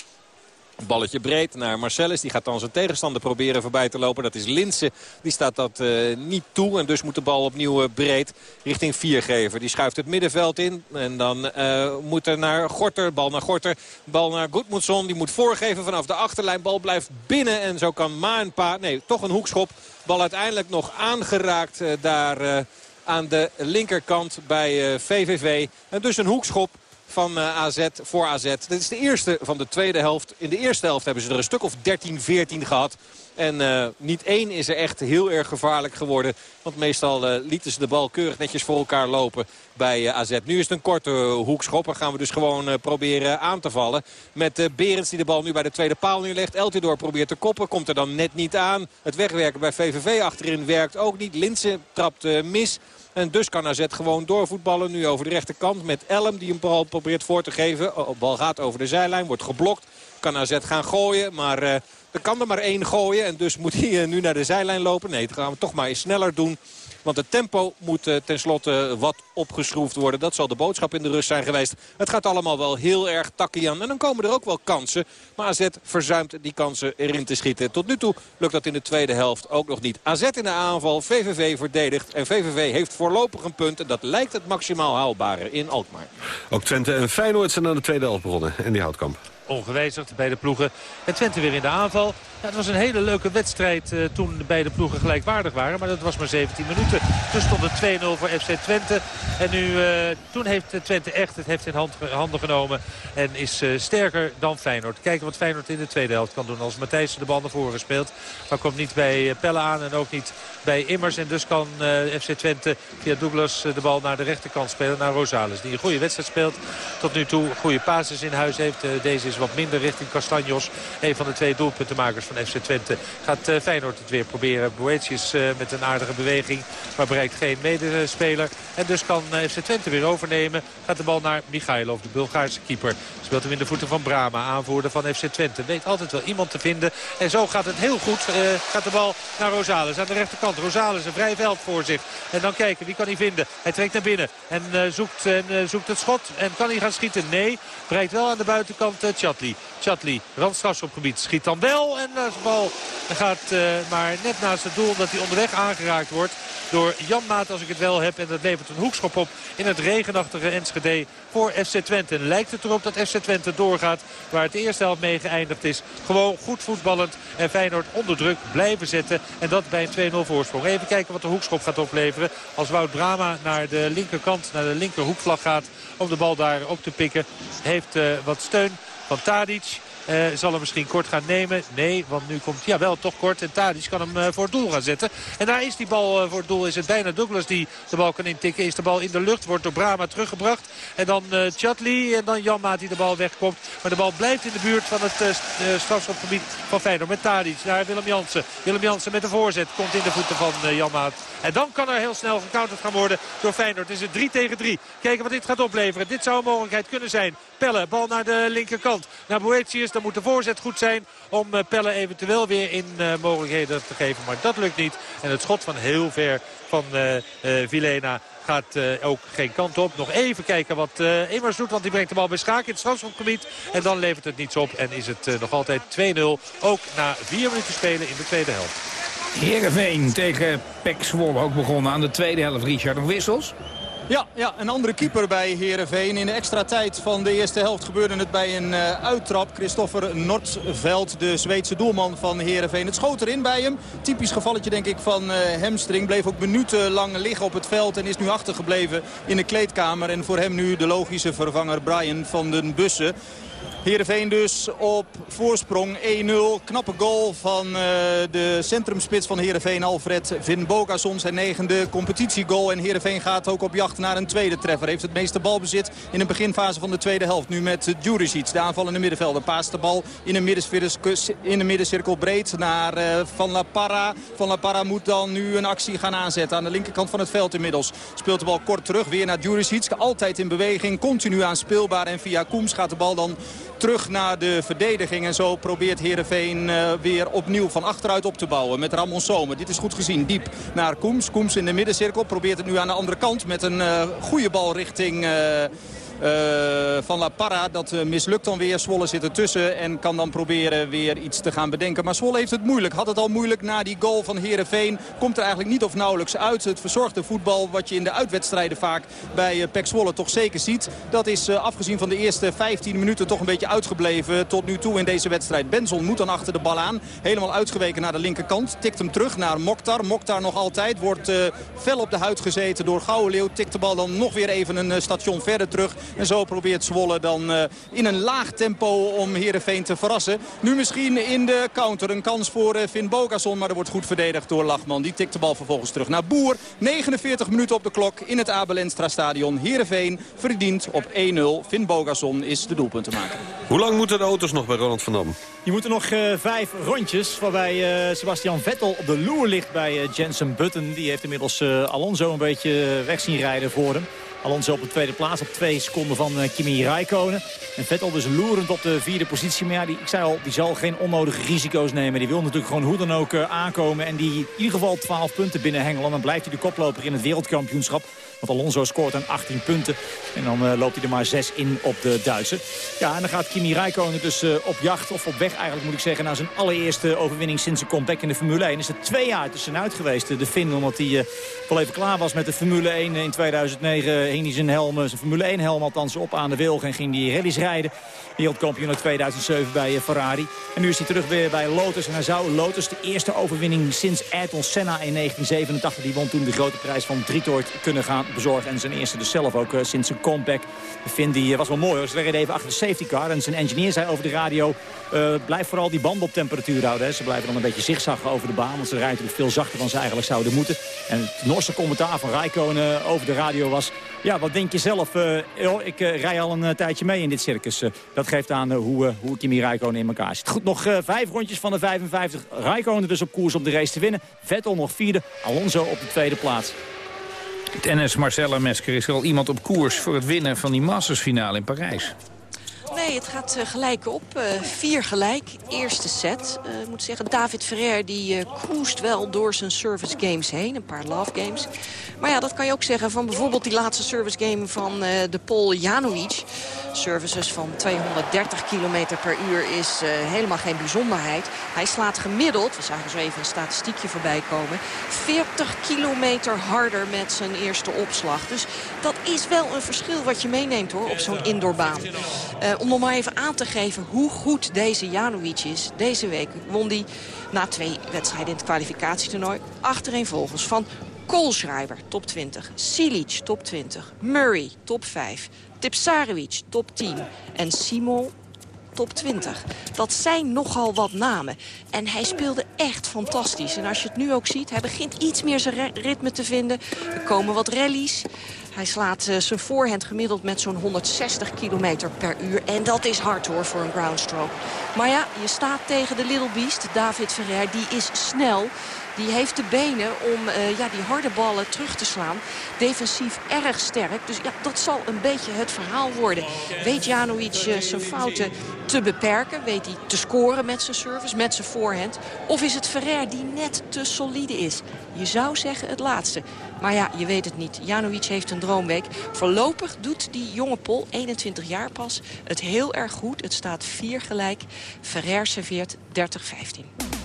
Balletje breed naar Marcellus. Die gaat dan zijn tegenstander proberen voorbij te lopen. Dat is Linsen. Die staat dat uh, niet toe. En dus moet de bal opnieuw uh, breed richting Viergever. Die schuift het middenveld in. En dan uh, moet er naar Gorter. Bal naar Gorter. Bal naar Goedmoedson. Die moet voorgeven vanaf de achterlijn. Bal blijft binnen. En zo kan Maanpa... Nee, toch een hoekschop. Bal uiteindelijk nog aangeraakt daar aan de linkerkant bij VVV. En dus een hoekschop van uh, AZ voor AZ. Dit is de eerste van de tweede helft. In de eerste helft hebben ze er een stuk of 13, 14 gehad. En uh, niet één is er echt heel erg gevaarlijk geworden. Want meestal uh, lieten ze de bal keurig netjes voor elkaar lopen bij AZ. Nu is het een korte hoekschop. En gaan we dus gewoon proberen aan te vallen. Met Berends die de bal nu bij de tweede paal neerlegt. Eltidoor probeert te koppen. Komt er dan net niet aan. Het wegwerken bij VVV achterin werkt ook niet. Linsen trapt mis. En dus kan AZ gewoon doorvoetballen. Nu over de rechterkant met Elm die een bal probeert voor te geven. De bal gaat over de zijlijn, wordt geblokt. Kan AZ gaan gooien, maar uh, er kan er maar één gooien. En dus moet hij uh, nu naar de zijlijn lopen. Nee, dat gaan we toch maar eens sneller doen. Want het tempo moet uh, tenslotte wat opgeschroefd worden. Dat zal de boodschap in de rust zijn geweest. Het gaat allemaal wel heel erg takkian. En dan komen er ook wel kansen. Maar AZ verzuimt die kansen erin te schieten. Tot nu toe lukt dat in de tweede helft ook nog niet. AZ in de aanval, VVV verdedigt. En VVV heeft voorlopig een punt. En dat lijkt het maximaal haalbare in Alkmaar. Ook Twente en Feyenoord zijn aan de tweede helft begonnen. En die houtkamp ongewijzigd bij de ploegen. En Twente weer in de aanval. Ja, het was een hele leuke wedstrijd uh, toen beide ploegen gelijkwaardig waren. Maar dat was maar 17 minuten. Toen stond het 2-0 voor FC Twente. En nu, uh, toen heeft Twente echt het heft in hand, handen genomen. En is uh, sterker dan Feyenoord. Kijken wat Feyenoord in de tweede helft kan doen. Als Matthijs de bal naar voren speelt. Maar komt niet bij Pelle aan en ook niet bij Immers. En dus kan FC Twente via Douglas de bal naar de rechterkant spelen. Naar Rosales. Die een goede wedstrijd speelt. Tot nu toe goede pases in huis heeft. deze is wat minder richting Castanjos. Een van de twee doelpuntenmakers van FC Twente. Gaat uh, Feyenoord het weer proberen. Boetius uh, met een aardige beweging. Maar bereikt geen medespeler. En dus kan uh, FC Twente weer overnemen. Gaat de bal naar Michailov, de Bulgaarse keeper. Speelt hem in de voeten van Brama, aanvoerder van FC Twente. Weet altijd wel iemand te vinden. En zo gaat het heel goed. gaat de bal naar Rosales aan de rechterkant. Rosales een vrij veld voor zich. En dan kijken, wie kan hij vinden? Hij trekt naar binnen en, zoekt, en zoekt het schot. En kan hij gaan schieten? Nee. Bereikt wel aan de buitenkant Chatli. Chatli, randstrafschopgebied, schiet dan wel. En de bal gaat uh, maar net naast het doel dat hij onderweg aangeraakt wordt door Jan Maat als ik het wel heb. En dat levert een hoekschop op in het regenachtige Enschede voor FC Twente. En lijkt het erop dat FC Twente doorgaat waar het eerste helft mee geëindigd is. Gewoon goed voetballend en Feyenoord onder druk blijven zetten. En dat bij een 2-0 voorsprong. Even kijken wat de hoekschop gaat opleveren. Als Wout Brama naar de linkerkant, naar de linkerhoekvlag gaat om de bal daar op te pikken. Heeft uh, wat steun van Tadic. Uh, zal hem misschien kort gaan nemen. Nee, want nu komt ja wel toch kort. En Tadic kan hem uh, voor het doel gaan zetten. En daar is die bal uh, voor het doel. Is het bijna Douglas die de bal kan intikken. Is de bal in de lucht. Wordt door Brama teruggebracht. En dan Chatli. En dan Janmaat die de bal wegkomt. Maar de bal blijft in de buurt van het strafschopgebied van Feyenoord. Met Tadic naar Willem Jansen. Willem Jansen met de voorzet. Komt in de voeten van Janmaat. En dan kan er heel snel gecounterd gaan worden door Feyenoord. Het is het 3 tegen 3. Kijken wat dit gaat opleveren. Dit zou een mogelijkheid kunnen zijn. Pelle, bal naar de linkerkant. Naar Boetius. Dan moet de voorzet goed zijn om Pelle eventueel weer in uh, mogelijkheden te geven. Maar dat lukt niet. En het schot van heel ver van uh, Vilena gaat ook geen kant op. Nog even kijken wat uh, Immers doet. Want die brengt de bal bij Schaak in het strafschopgebied. En dan levert het niets op. En is het nog altijd 2-0. Ook na vier minuten spelen in de tweede helft. Heerenveen tegen Pek Zwolle ook begonnen aan de tweede helft. Richard, nog wissels? Ja, ja, een andere keeper bij Herenveen. In de extra tijd van de eerste helft gebeurde het bij een uh, uittrap. Christopher Nordveld, de Zweedse doelman van Herenveen. Het schoot erin bij hem. Typisch gevalletje denk ik van uh, hamstring. Bleef ook minutenlang liggen op het veld en is nu achtergebleven in de kleedkamer. En voor hem nu de logische vervanger Brian van den Bussen. Heerenveen dus op voorsprong 1-0. Knappe goal van uh, de centrumspits van Heerenveen, Alfred Vin Bogason. Zijn negende competitiegoal. En Heerenveen gaat ook op jacht naar een tweede treffer. Heeft het meeste balbezit in de beginfase van de tweede helft. Nu met Djuricic, de aanvallende middenvelder. Paast de bal in een, in een middencirkel breed naar uh, Van La Parra. Van La Parra moet dan nu een actie gaan aanzetten aan de linkerkant van het veld inmiddels. Speelt de bal kort terug, weer naar Djuricic. Altijd in beweging, continu aanspeelbaar. En via Koems gaat de bal dan terug naar de verdediging. En zo probeert Heerenveen uh, weer opnieuw van achteruit op te bouwen met Ramon Somer. Dit is goed gezien, diep naar Koems. Koems in de middencirkel probeert het nu aan de andere kant met een uh, goede bal richting... Uh, van La Parra. Dat uh, mislukt dan weer. Zwolle zit ertussen en kan dan proberen weer iets te gaan bedenken. Maar Zwolle heeft het moeilijk. Had het al moeilijk na die goal van Herenveen. Komt er eigenlijk niet of nauwelijks uit. Het verzorgde voetbal wat je in de uitwedstrijden vaak bij uh, Pek Zwolle toch zeker ziet. Dat is afgezien van de eerste 15 minuten toch een beetje uitgebleven tot nu toe in deze wedstrijd. Benson moet dan achter de bal aan. Helemaal uitgeweken naar de linkerkant. Tikt hem terug naar Mokhtar. Mokhtar nog altijd. Wordt fel op de huid gezeten door Gouwenleeuw. Tikt de bal dan nog weer even een station verder terug. En zo probeert Zwolle dan uh, in een laag tempo om Heerenveen te verrassen. Nu misschien in de counter. Een kans voor uh, Finn Bogason, maar er wordt goed verdedigd door Lachman. Die tikt de bal vervolgens terug naar Boer. 49 minuten op de klok in het Abelenstra stadion. Heerenveen verdient op 1-0. Finn Bogason is de doelpunt te maken. Hoe lang moeten de auto's nog bij Ronald van Dam? Je moet er nog uh, vijf rondjes, waarbij uh, Sebastian Vettel op de loer ligt bij uh, Jensen Button. Die heeft inmiddels Alonso een beetje weg zien rijden voor hem. Alonso op de tweede plaats op twee seconden van uh, Kimi Raikkonen. En Vettel dus loerend op de vierde positie. Maar ja, die, ik zei al, die zal geen onnodige risico's nemen. Die wil natuurlijk gewoon hoe dan ook uh, aankomen. En die in ieder geval 12 punten binnenhengelen. Dan blijft hij de koploper in het wereldkampioenschap. Want Alonso scoort aan 18 punten. En dan uh, loopt hij er maar 6 in op de Duitse. Ja, en dan gaat Kimi Räikkönen dus op jacht, of op weg eigenlijk moet ik zeggen... naar zijn allereerste overwinning sinds zijn comeback in de Formule 1. Is er twee jaar tussenuit geweest, de Finn, omdat hij wel even klaar was met de Formule 1. In 2009 hing hij zijn helm, zijn Formule 1 helm althans op aan de wilg... en ging hij rallies rijden. Wereldkampioen in 2007 bij Ferrari. En nu is hij terug weer bij Lotus. En hij zou Lotus de eerste overwinning sinds Ayrton Senna in 1987... die won toen de grote prijs van Dritoort kunnen gaan bezorgen. En zijn eerste dus zelf ook uh, sinds zijn comeback. Vind die was wel mooi hoor. Ze reden even achter de safety car. En zijn engineer zei over de radio... Uh, blijf vooral die band op temperatuur houden. Hè. Ze blijven dan een beetje zigzaggen over de baan. Want ze rijden natuurlijk veel zachter dan ze eigenlijk zouden moeten. En het Noorse commentaar van Rijkonen over de radio was... Ja, wat denk je zelf? Joh, ik rij al een tijdje mee in dit circus. dat geeft aan hoe, hoe Kimi Rijkonen in elkaar zit. Goed, nog vijf rondjes van de 55. Rijkonen dus op koers om de race te winnen. Vettel nog vierde. Alonso op de tweede plaats. Het NS Marcella Mesker is er al iemand op koers voor het winnen van die Mastersfinale in Parijs. Nee, het gaat uh, gelijk op. Uh, vier gelijk. Eerste set. Uh, ik moet zeggen, David Ferrer die cruist wel door zijn service games heen. Een paar love games. Maar ja, dat kan je ook zeggen van bijvoorbeeld die laatste service game van de Pol Janovic. Services van 230 km per uur is helemaal geen bijzonderheid. Hij slaat gemiddeld, we zagen zo even een statistiekje voorbij komen... 40 kilometer harder met zijn eerste opslag. Dus dat is wel een verschil wat je meeneemt hoor op zo'n indoorbaan. Om nog maar even aan te geven hoe goed deze Janovic is. Deze week won hij na twee wedstrijden in het kwalificatietoernooi achtereenvolgens van Koolschreiber, top 20. Silic, top 20. Murray, top 5. Tipsarevic, top 10. En Simon, top 20. Dat zijn nogal wat namen. En hij speelde echt fantastisch. En als je het nu ook ziet, hij begint iets meer zijn ritme te vinden. Er komen wat rallies. Hij slaat uh, zijn voorhand gemiddeld met zo'n 160 km per uur. En dat is hard hoor voor een groundstroke. Maar ja, je staat tegen de Little Beast, David Ferrer. Die is snel. Die heeft de benen om uh, ja, die harde ballen terug te slaan. Defensief erg sterk. Dus ja, dat zal een beetje het verhaal worden. Weet Janovic uh, zijn fouten te beperken? Weet hij te scoren met zijn service, met zijn voorhand? Of is het Ferrer die net te solide is? Je zou zeggen het laatste. Maar ja, je weet het niet. Janovic heeft een droomweek. Voorlopig doet die jonge Pol, 21 jaar pas, het heel erg goed. Het staat 4 gelijk. Ferrer serveert 30-15.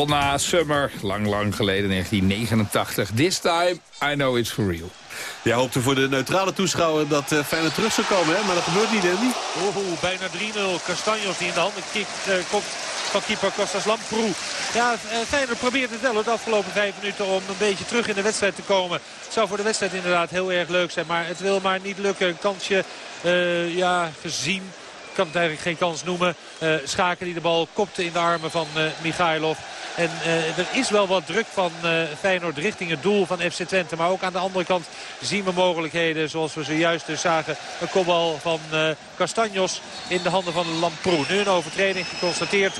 Donna Summer, lang, lang geleden, 1989. This time, I know it's for real. Jij hoopte voor de neutrale toeschouwer dat uh, Feyenoord terug zou komen, hè? maar dat gebeurt niet, Andy. Oeh, bijna 3-0. Castanjos die in de handen kikt, uh, komt van keeper Kostas Lamproe. Ja, uh, Feyenoord probeert het wel de afgelopen vijf minuten om een beetje terug in de wedstrijd te komen. Het zou voor de wedstrijd inderdaad heel erg leuk zijn, maar het wil maar niet lukken. Een kansje ja, gezien kan het eigenlijk geen kans noemen. Uh, Schaken die de bal kopte in de armen van uh, Michailov. En uh, er is wel wat druk van Feyenoord richting het doel van FC Twente. Maar ook aan de andere kant zien we mogelijkheden. Zoals we zojuist dus zagen. Een kopbal van Castanjos in de handen van Lamproe. Nu een overtreding geconstateerd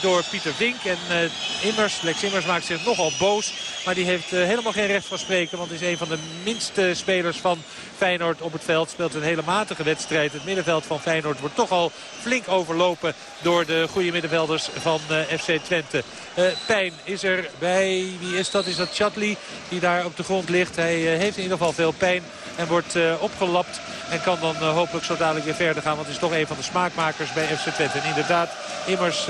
door Pieter Vink. En Immers, Lex Immers maakt zich nogal boos. Maar die heeft helemaal geen recht van spreken. Want is een van de minste spelers van Feyenoord op het veld. Speelt een hele matige wedstrijd. Het middenveld van Feyenoord wordt toch al flink overlopen door de goede middenvelders van uh, FC Twente. Uh, pijn is er bij, wie is dat? Is dat Chatli die daar op de grond ligt. Hij uh, heeft in ieder geval veel pijn en wordt opgelapt. En kan dan hopelijk zo dadelijk weer verder gaan. Want het is toch een van de smaakmakers bij FC Twente. En inderdaad, Immers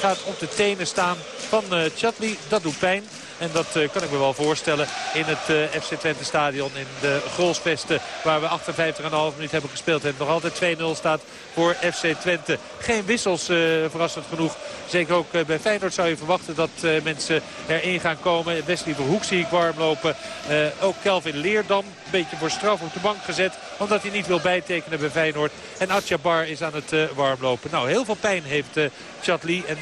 gaat op de tenen staan van Chatli. Dat doet pijn. En dat uh, kan ik me wel voorstellen in het uh, FC Twente stadion in de Grolsvesten. Waar we 58,5 minuut hebben gespeeld. En nog altijd 2-0 staat voor FC Twente. Geen wissels uh, verrassend genoeg. Zeker ook bij Feyenoord zou je verwachten dat mensen erin gaan komen. Wesley Verhoek zie ik warm lopen. ook Kelvin Leerdam een beetje voor straf op de bank gezet. Omdat hij niet wil bijtekenen bij Feyenoord. En Atjabar is aan het warmlopen. Nou, heel veel pijn heeft Chatli. En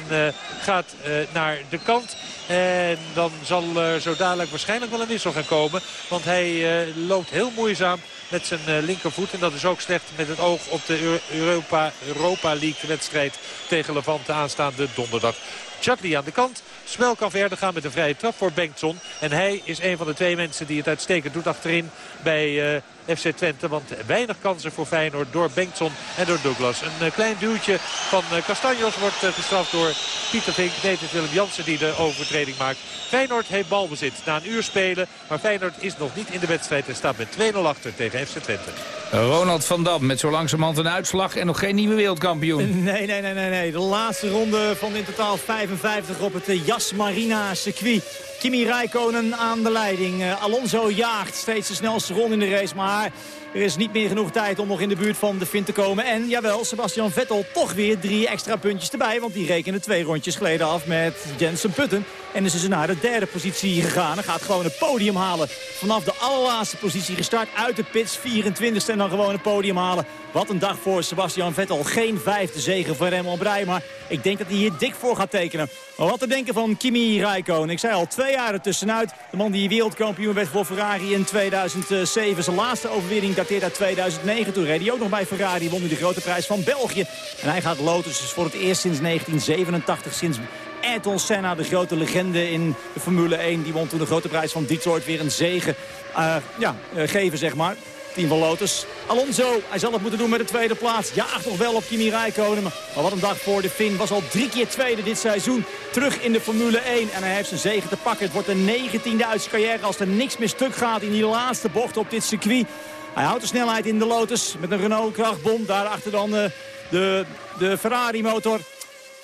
gaat naar de kant. En dan zal er zo dadelijk waarschijnlijk wel een wissel gaan komen. Want hij uh, loopt heel moeizaam met zijn uh, linkervoet. En dat is ook slecht met het oog op de Europa, Europa League wedstrijd tegen Levante aanstaande donderdag. Chadli aan de kant. Smel kan verder gaan met een vrije trap voor Bengtson. En hij is een van de twee mensen die het uitstekend doet achterin bij uh, FC Twente. Want weinig kansen voor Feyenoord door Bengtson en door Douglas. Een uh, klein duwtje van uh, Castanjos wordt uh, gestraft door Pieter Vink. Nee, het is Willem Jansen die de overtreding maakt. Feyenoord heeft balbezit na een uur spelen. Maar Feyenoord is nog niet in de wedstrijd en staat met 2-0 achter tegen FC Twente. Ronald van Dam met zo langzamerhand een uitslag en nog geen nieuwe wereldkampioen. Nee, nee, nee, nee. nee. De laatste ronde van in totaal 55 op het Jas Marina circuit. Kimi Räikkönen aan de leiding. Uh, Alonso jaagt steeds de snelste ronde in de race. Maar er is niet meer genoeg tijd om nog in de buurt van de fin te komen. En jawel, Sebastian Vettel toch weer drie extra puntjes erbij. Want die rekenen twee rondjes geleden af met Jensen Putten. En is dus naar de derde positie gegaan. En gaat gewoon het podium halen. Vanaf de allerlaatste positie gestart uit de pits. 24ste en dan gewoon het podium halen. Wat een dag voor Sebastian Vettel. Geen vijfde zegen voor Raymond Breij. Maar ik denk dat hij hier dik voor gaat tekenen. Maar wat te denken van Kimi Räikkönen. Ik zei al, twee jaar ertussenuit. De man die wereldkampioen werd voor Ferrari in 2007. Zijn laatste overwinning dateert uit 2009. Toen reed hij ook nog bij Ferrari. Won hij de grote prijs van België. En hij gaat Lotus dus voor het eerst sinds 1987. Sinds Ayrton Senna, de grote legende in de Formule 1. Die won toen de grote prijs van Detroit weer een zegen uh, ja, uh, geven, zeg maar. Team van Lotus. Alonso, hij zal het moeten doen met de tweede plaats. Ja, nog wel op Kimi Räikkönen. Maar wat een dag voor de Finn. Was al drie keer tweede dit seizoen. Terug in de Formule 1. En hij heeft zijn zegen te pakken. Het wordt de negentiende uit zijn carrière als er niks meer stuk gaat in die laatste bocht op dit circuit. Hij houdt de snelheid in de Lotus met een Renault krachtbom. Daarachter dan de, de, de Ferrari motor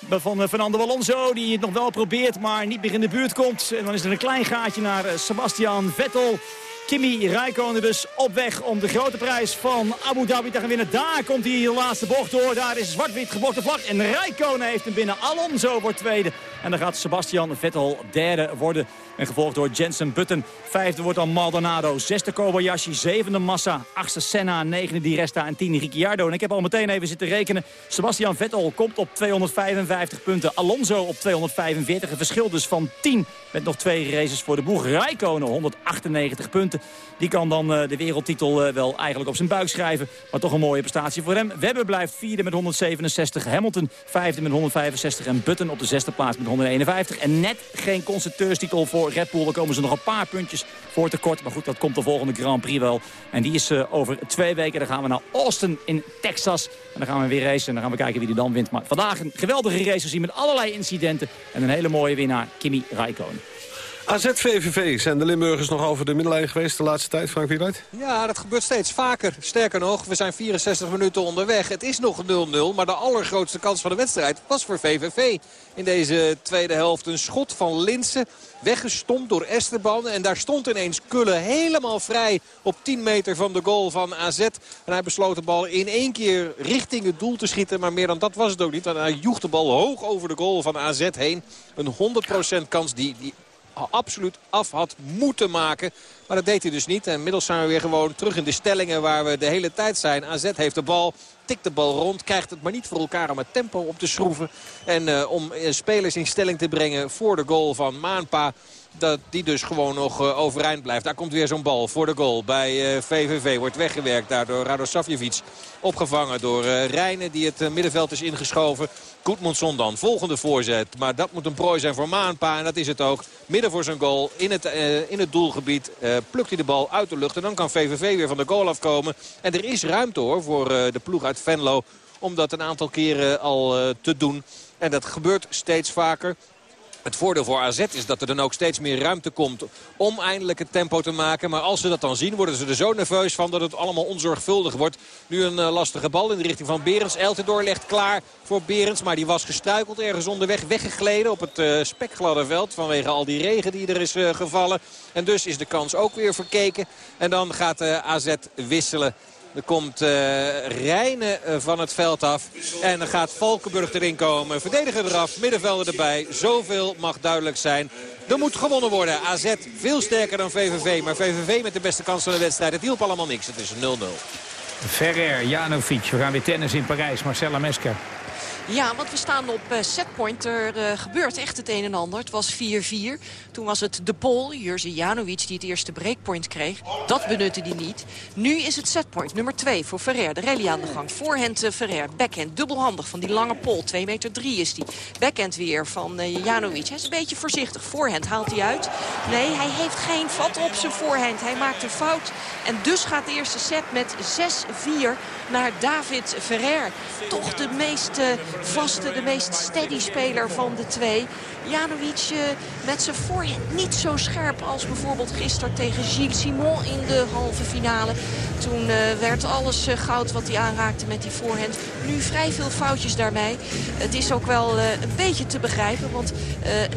van Fernando Alonso. Die het nog wel probeert, maar niet meer in de buurt komt. En dan is er een klein gaatje naar Sebastian Vettel. Kimi Räikkönen dus op weg om de grote prijs van Abu Dhabi te gaan winnen. Daar komt hij de laatste bocht door. Daar is zwart-wit geborgde vlag. En Räikkönen heeft hem binnen. Alonso wordt tweede. En dan gaat Sebastian Vettel derde worden. En gevolgd door Jensen Button. Vijfde wordt dan Maldonado. Zesde Kobayashi. Zevende Massa. Achtste Senna. Negende Di Resta. En tiende Ricciardo. En ik heb al meteen even zitten rekenen. Sebastian Vettel komt op 255 punten. Alonso op 245. Een verschil dus van 10. Met nog twee races voor de boeg. Räikkönen 198 punten. Die kan dan uh, de wereldtitel uh, wel eigenlijk op zijn buik schrijven. Maar toch een mooie prestatie voor hem. Webber blijft vierde met 167. Hamilton vijfde met 165. En Button op de zesde plaats met 151. En net geen constructeurstitel voor Red Bull. Daar komen ze nog een paar puntjes voor tekort. Maar goed, dat komt de volgende Grand Prix wel. En die is uh, over twee weken. Dan gaan we naar Austin in Texas. En dan gaan we weer racen. En dan gaan we kijken wie er dan wint. Maar vandaag een geweldige race gezien met allerlei incidenten. En een hele mooie winnaar, Kimi Räikkönen. AZ-VVV zijn de Limburgers nog over de middenlijn geweest de laatste tijd, Frank Wieluid? Ja, dat gebeurt steeds vaker. Sterker nog, we zijn 64 minuten onderweg. Het is nog 0-0, maar de allergrootste kans van de wedstrijd was voor VVV. In deze tweede helft een schot van Linsen. Weggestompt door Esteban. En daar stond ineens Kullen helemaal vrij op 10 meter van de goal van AZ. En hij besloot de bal in één keer richting het doel te schieten. Maar meer dan dat was het ook niet. Want hij joeg de bal hoog over de goal van AZ heen. Een 100% kans die, die absoluut af had moeten maken. Maar dat deed hij dus niet. En inmiddels zijn we weer gewoon terug in de stellingen waar we de hele tijd zijn. AZ heeft de bal, tikt de bal rond, krijgt het maar niet voor elkaar om het tempo op te schroeven. En uh, om uh, spelers in stelling te brengen voor de goal van Maanpa dat die dus gewoon nog uh, overeind blijft. Daar komt weer zo'n bal voor de goal bij VVV. Wordt weggewerkt daardoor Radosavjevic. Opgevangen door uh, Rijnen die het middenveld is ingeschoven. Goedmondson dan. Volgende voorzet. Maar dat moet een prooi zijn voor Maanpa. En dat is het ook. Midden voor zijn goal. In het, in het doelgebied plukt hij de bal uit de lucht. En dan kan VVV weer van de goal afkomen. En er is ruimte hoor voor de ploeg uit Venlo. Om dat een aantal keren al te doen. En dat gebeurt steeds vaker. Het voordeel voor AZ is dat er dan ook steeds meer ruimte komt om eindelijk het tempo te maken. Maar als ze dat dan zien, worden ze er zo nerveus van dat het allemaal onzorgvuldig wordt. Nu een uh, lastige bal in de richting van Berends. Eltendoor legt klaar voor Berends, maar die was gestruikeld ergens onderweg. Weggegleden op het uh, spekgladde veld vanwege al die regen die er is uh, gevallen. En dus is de kans ook weer verkeken. En dan gaat AZ wisselen. Er komt uh, Rijnen uh, van het veld af. En dan gaat Valkenburg erin komen. Verdediger eraf, middenvelder erbij. Zoveel mag duidelijk zijn. Er moet gewonnen worden. AZ veel sterker dan VVV. Maar VVV met de beste kans van de wedstrijd. Het hielp allemaal niks. Het is 0-0. Ferrer, Janovic. We gaan weer tennis in Parijs. Marcella Mesker. Ja, want we staan op uh, setpoint. Er uh, gebeurt echt het een en ander. Het was 4-4. Toen was het de Pol, Jerzy Janovic, die het eerste breakpoint kreeg. Dat benutte hij niet. Nu is het setpoint nummer 2 voor Ferrer. De rally aan de gang. Voorhand uh, Ferrer. Backhand dubbelhandig van die lange Pol. 2 meter 3 is die. Backhand weer van Janovic. Hij is een beetje voorzichtig. Voorhand haalt hij uit. Nee, hij heeft geen vat op zijn voorhand. Hij maakt een fout. En dus gaat de eerste set met 6-4 naar David Ferrer. Toch de meest vaste, de meest steady speler van de twee. Janovic uh, met zijn voorhand niet zo scherp als bijvoorbeeld gisteren tegen Gilles Simon in de halve finale. Toen uh, werd alles goud wat hij aanraakte met die voorhand. Nu vrij veel foutjes daarmee. Het is ook wel een beetje te begrijpen, want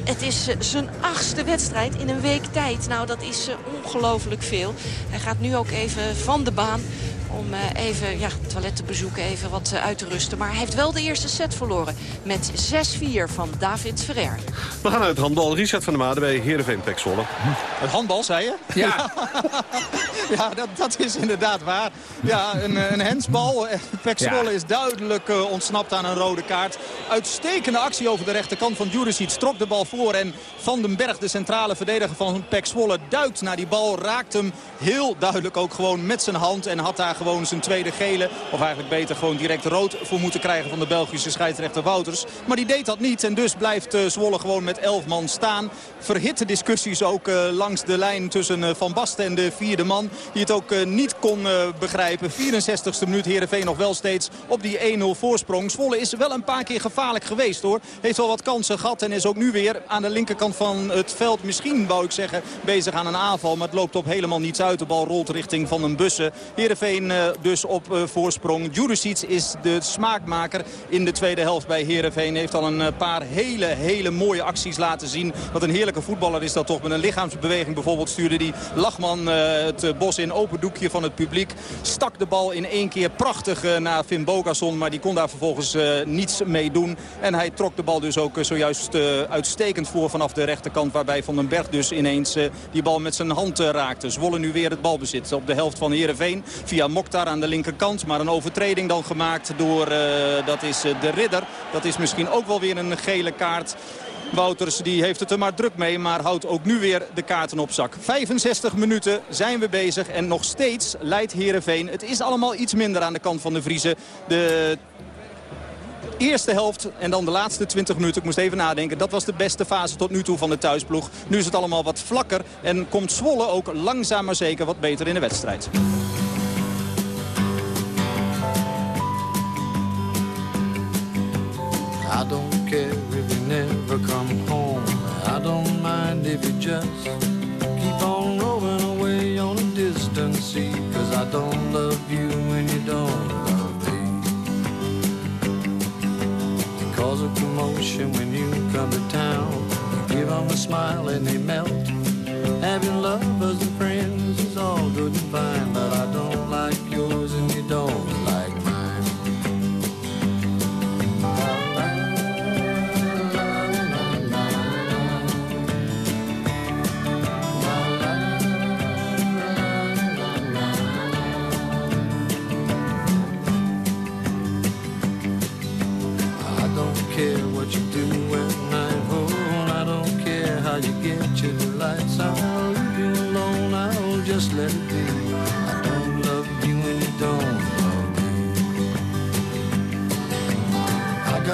het is zijn achtste wedstrijd in een week tijd. Nou, dat is ongelooflijk veel. Hij gaat nu ook even van de baan om uh, even ja, het toilet te bezoeken, even wat uh, uit te rusten. Maar hij heeft wel de eerste set verloren met 6-4 van David Ferrer. We gaan uit het handbal. Richard van der Made bij Heerenveen Pek Zwolle. Het handbal, zei je? Ja. ja, dat, dat is inderdaad waar. Ja, een, een hensbal. Pek Zwolle ja. is duidelijk uh, ontsnapt aan een rode kaart. Uitstekende actie over de rechterkant van Juricic. Trok de bal voor en Van den Berg, de centrale verdediger van Pek Zwolle, duikt naar die bal. Raakt hem heel duidelijk ook gewoon met zijn hand en had daar gewoon zijn tweede gele. Of eigenlijk beter gewoon direct rood voor moeten krijgen van de Belgische scheidsrechter Wouters. Maar die deed dat niet en dus blijft uh, Zwolle gewoon met 11 man staan. Verhitte discussies ook uh, langs de lijn tussen uh, Van Basten en de vierde man. Die het ook niet kon begrijpen. 64ste minuut Heerenveen nog wel steeds op die 1-0 voorsprong. Zwolle is wel een paar keer gevaarlijk geweest hoor. Heeft wel wat kansen gehad en is ook nu weer aan de linkerkant van het veld. Misschien wou ik zeggen bezig aan een aanval. Maar het loopt op helemaal niets uit. De bal rolt richting Van den Bussen. Heerenveen dus op uh, voorsprong. Juricic is de smaakmaker in de tweede helft bij Heerenveen. Heeft al een paar hele, hele mooie acties laten zien. Wat een heerlijke voetballer is dat toch. Met een lichaamsbeweging bijvoorbeeld stuurde die Lachman het bos in. Open doekje van het publiek. Stak de bal in één keer prachtig naar Finn Bogason. Maar die kon daar vervolgens niets mee doen. En hij trok de bal dus ook zojuist uitstekend voor vanaf de rechterkant. Waarbij Van den Berg dus ineens die bal met zijn hand raakte. Zwolle nu weer het balbezit op de helft van Heerenveen. Via Mokhtar aan de linkerkant. Maar een overtreding dan gemaakt door, uh, dat is uh, de ridder. Dat is misschien ook wel weer een gele kaart. Wouters die heeft het er maar druk mee, maar houdt ook nu weer de kaarten op zak. 65 minuten zijn we bezig en nog steeds leidt Heerenveen. Het is allemaal iets minder aan de kant van de Vriezen. De eerste helft en dan de laatste 20 minuten. Ik moest even nadenken. Dat was de beste fase tot nu toe van de thuisploeg. Nu is het allemaal wat vlakker en komt Zwolle ook langzaam maar zeker wat beter in de wedstrijd. I don't care if you never come home. I don't mind if you just keep on rolling away on a distant sea. Cause I don't love you when you don't love me. You cause a commotion when you come to town. You give them a smile and they melt. Having lovers and friends is all good and fine, but I don't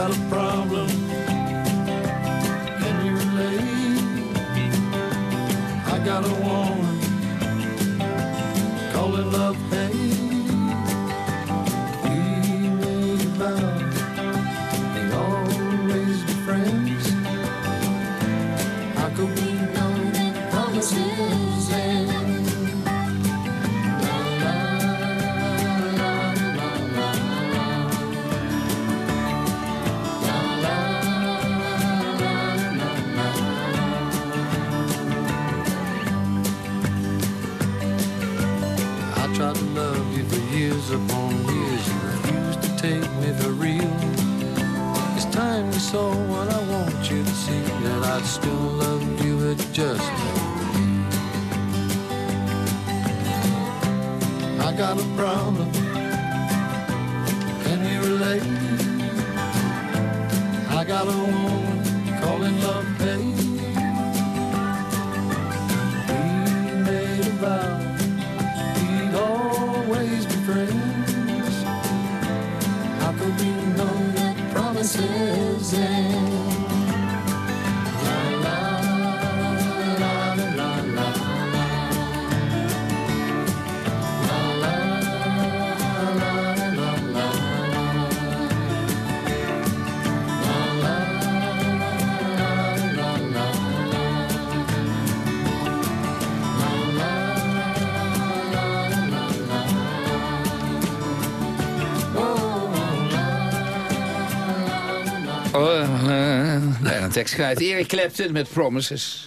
got a problem. Can you relate? I got a woman calling love you what I want you to see. That I'd still love you at just I got a problem. Can you relate? I got a woman tekst kwijt. Eric Clapton met Promises.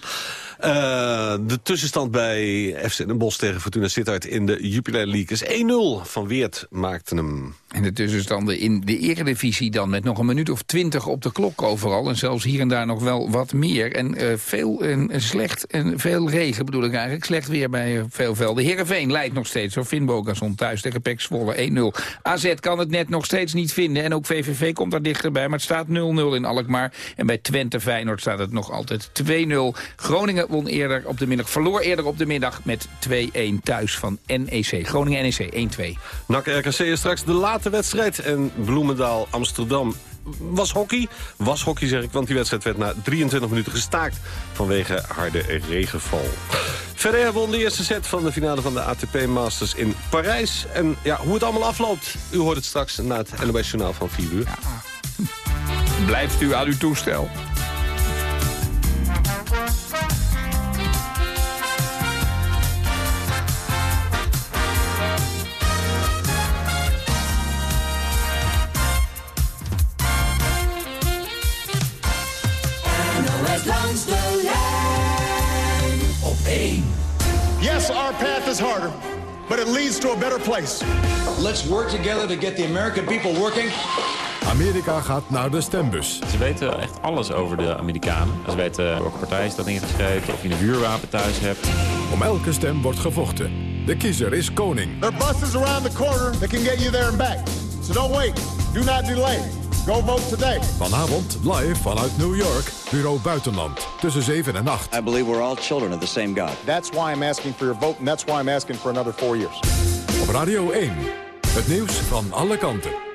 Eh, de tussenstand bij FC Den Bosch tegen Fortuna Sittard in de Jupiler League is 1-0. Van Weert maakte hem. En de tussenstanden in de eredivisie dan met nog een minuut of twintig op de klok overal. En zelfs hier en daar nog wel wat meer. En eh, veel en slecht en veel regen bedoel ik eigenlijk. Slecht weer bij eh, veel velden. Heerenveen leidt nog steeds. Zo Finn Bogason thuis tegen Pek Zwolle 1-0. AZ kan het net nog steeds niet vinden. En ook VVV komt daar dichterbij. Maar het staat 0-0 in Alkmaar. En bij Twente Feyenoord staat het nog altijd 2-0. Groningen won eerder op de middag, verloor eerder op de middag met 2-1 thuis van NEC. Groningen NEC 1-2. NAC RKC is straks de late wedstrijd. En Bloemendaal Amsterdam was hockey. Was hockey zeg ik, want die wedstrijd werd na 23 minuten gestaakt vanwege harde regenval. Ferrer won de eerste set van de finale van de ATP Masters in Parijs. En ja, hoe het allemaal afloopt, u hoort het straks na het NOS Journaal van 4 uur. Blijft u aan uw toestel. Langs de lijn op 1. Yes, our path is harder, but it leads to a better place. Let's work together to get the American people working. Amerika gaat naar de stembus. Ze weten echt alles over de Amerikanen. Ze weten welke partij staat ingeschreven, of je een vuurwapen thuis hebt. Om elke stem wordt gevochten. De kiezer is koning. There are buses around the corner that can get you there and back. So don't wait. Do not delay. Go vote today. Vanavond live vanuit New York, bureau Buitenland. Tussen 7 en 8. I believe we're all children of the same God. That's why I'm asking for your vote, and that's why I'm asking for another four years. Op Radio 1. Het nieuws van alle kanten.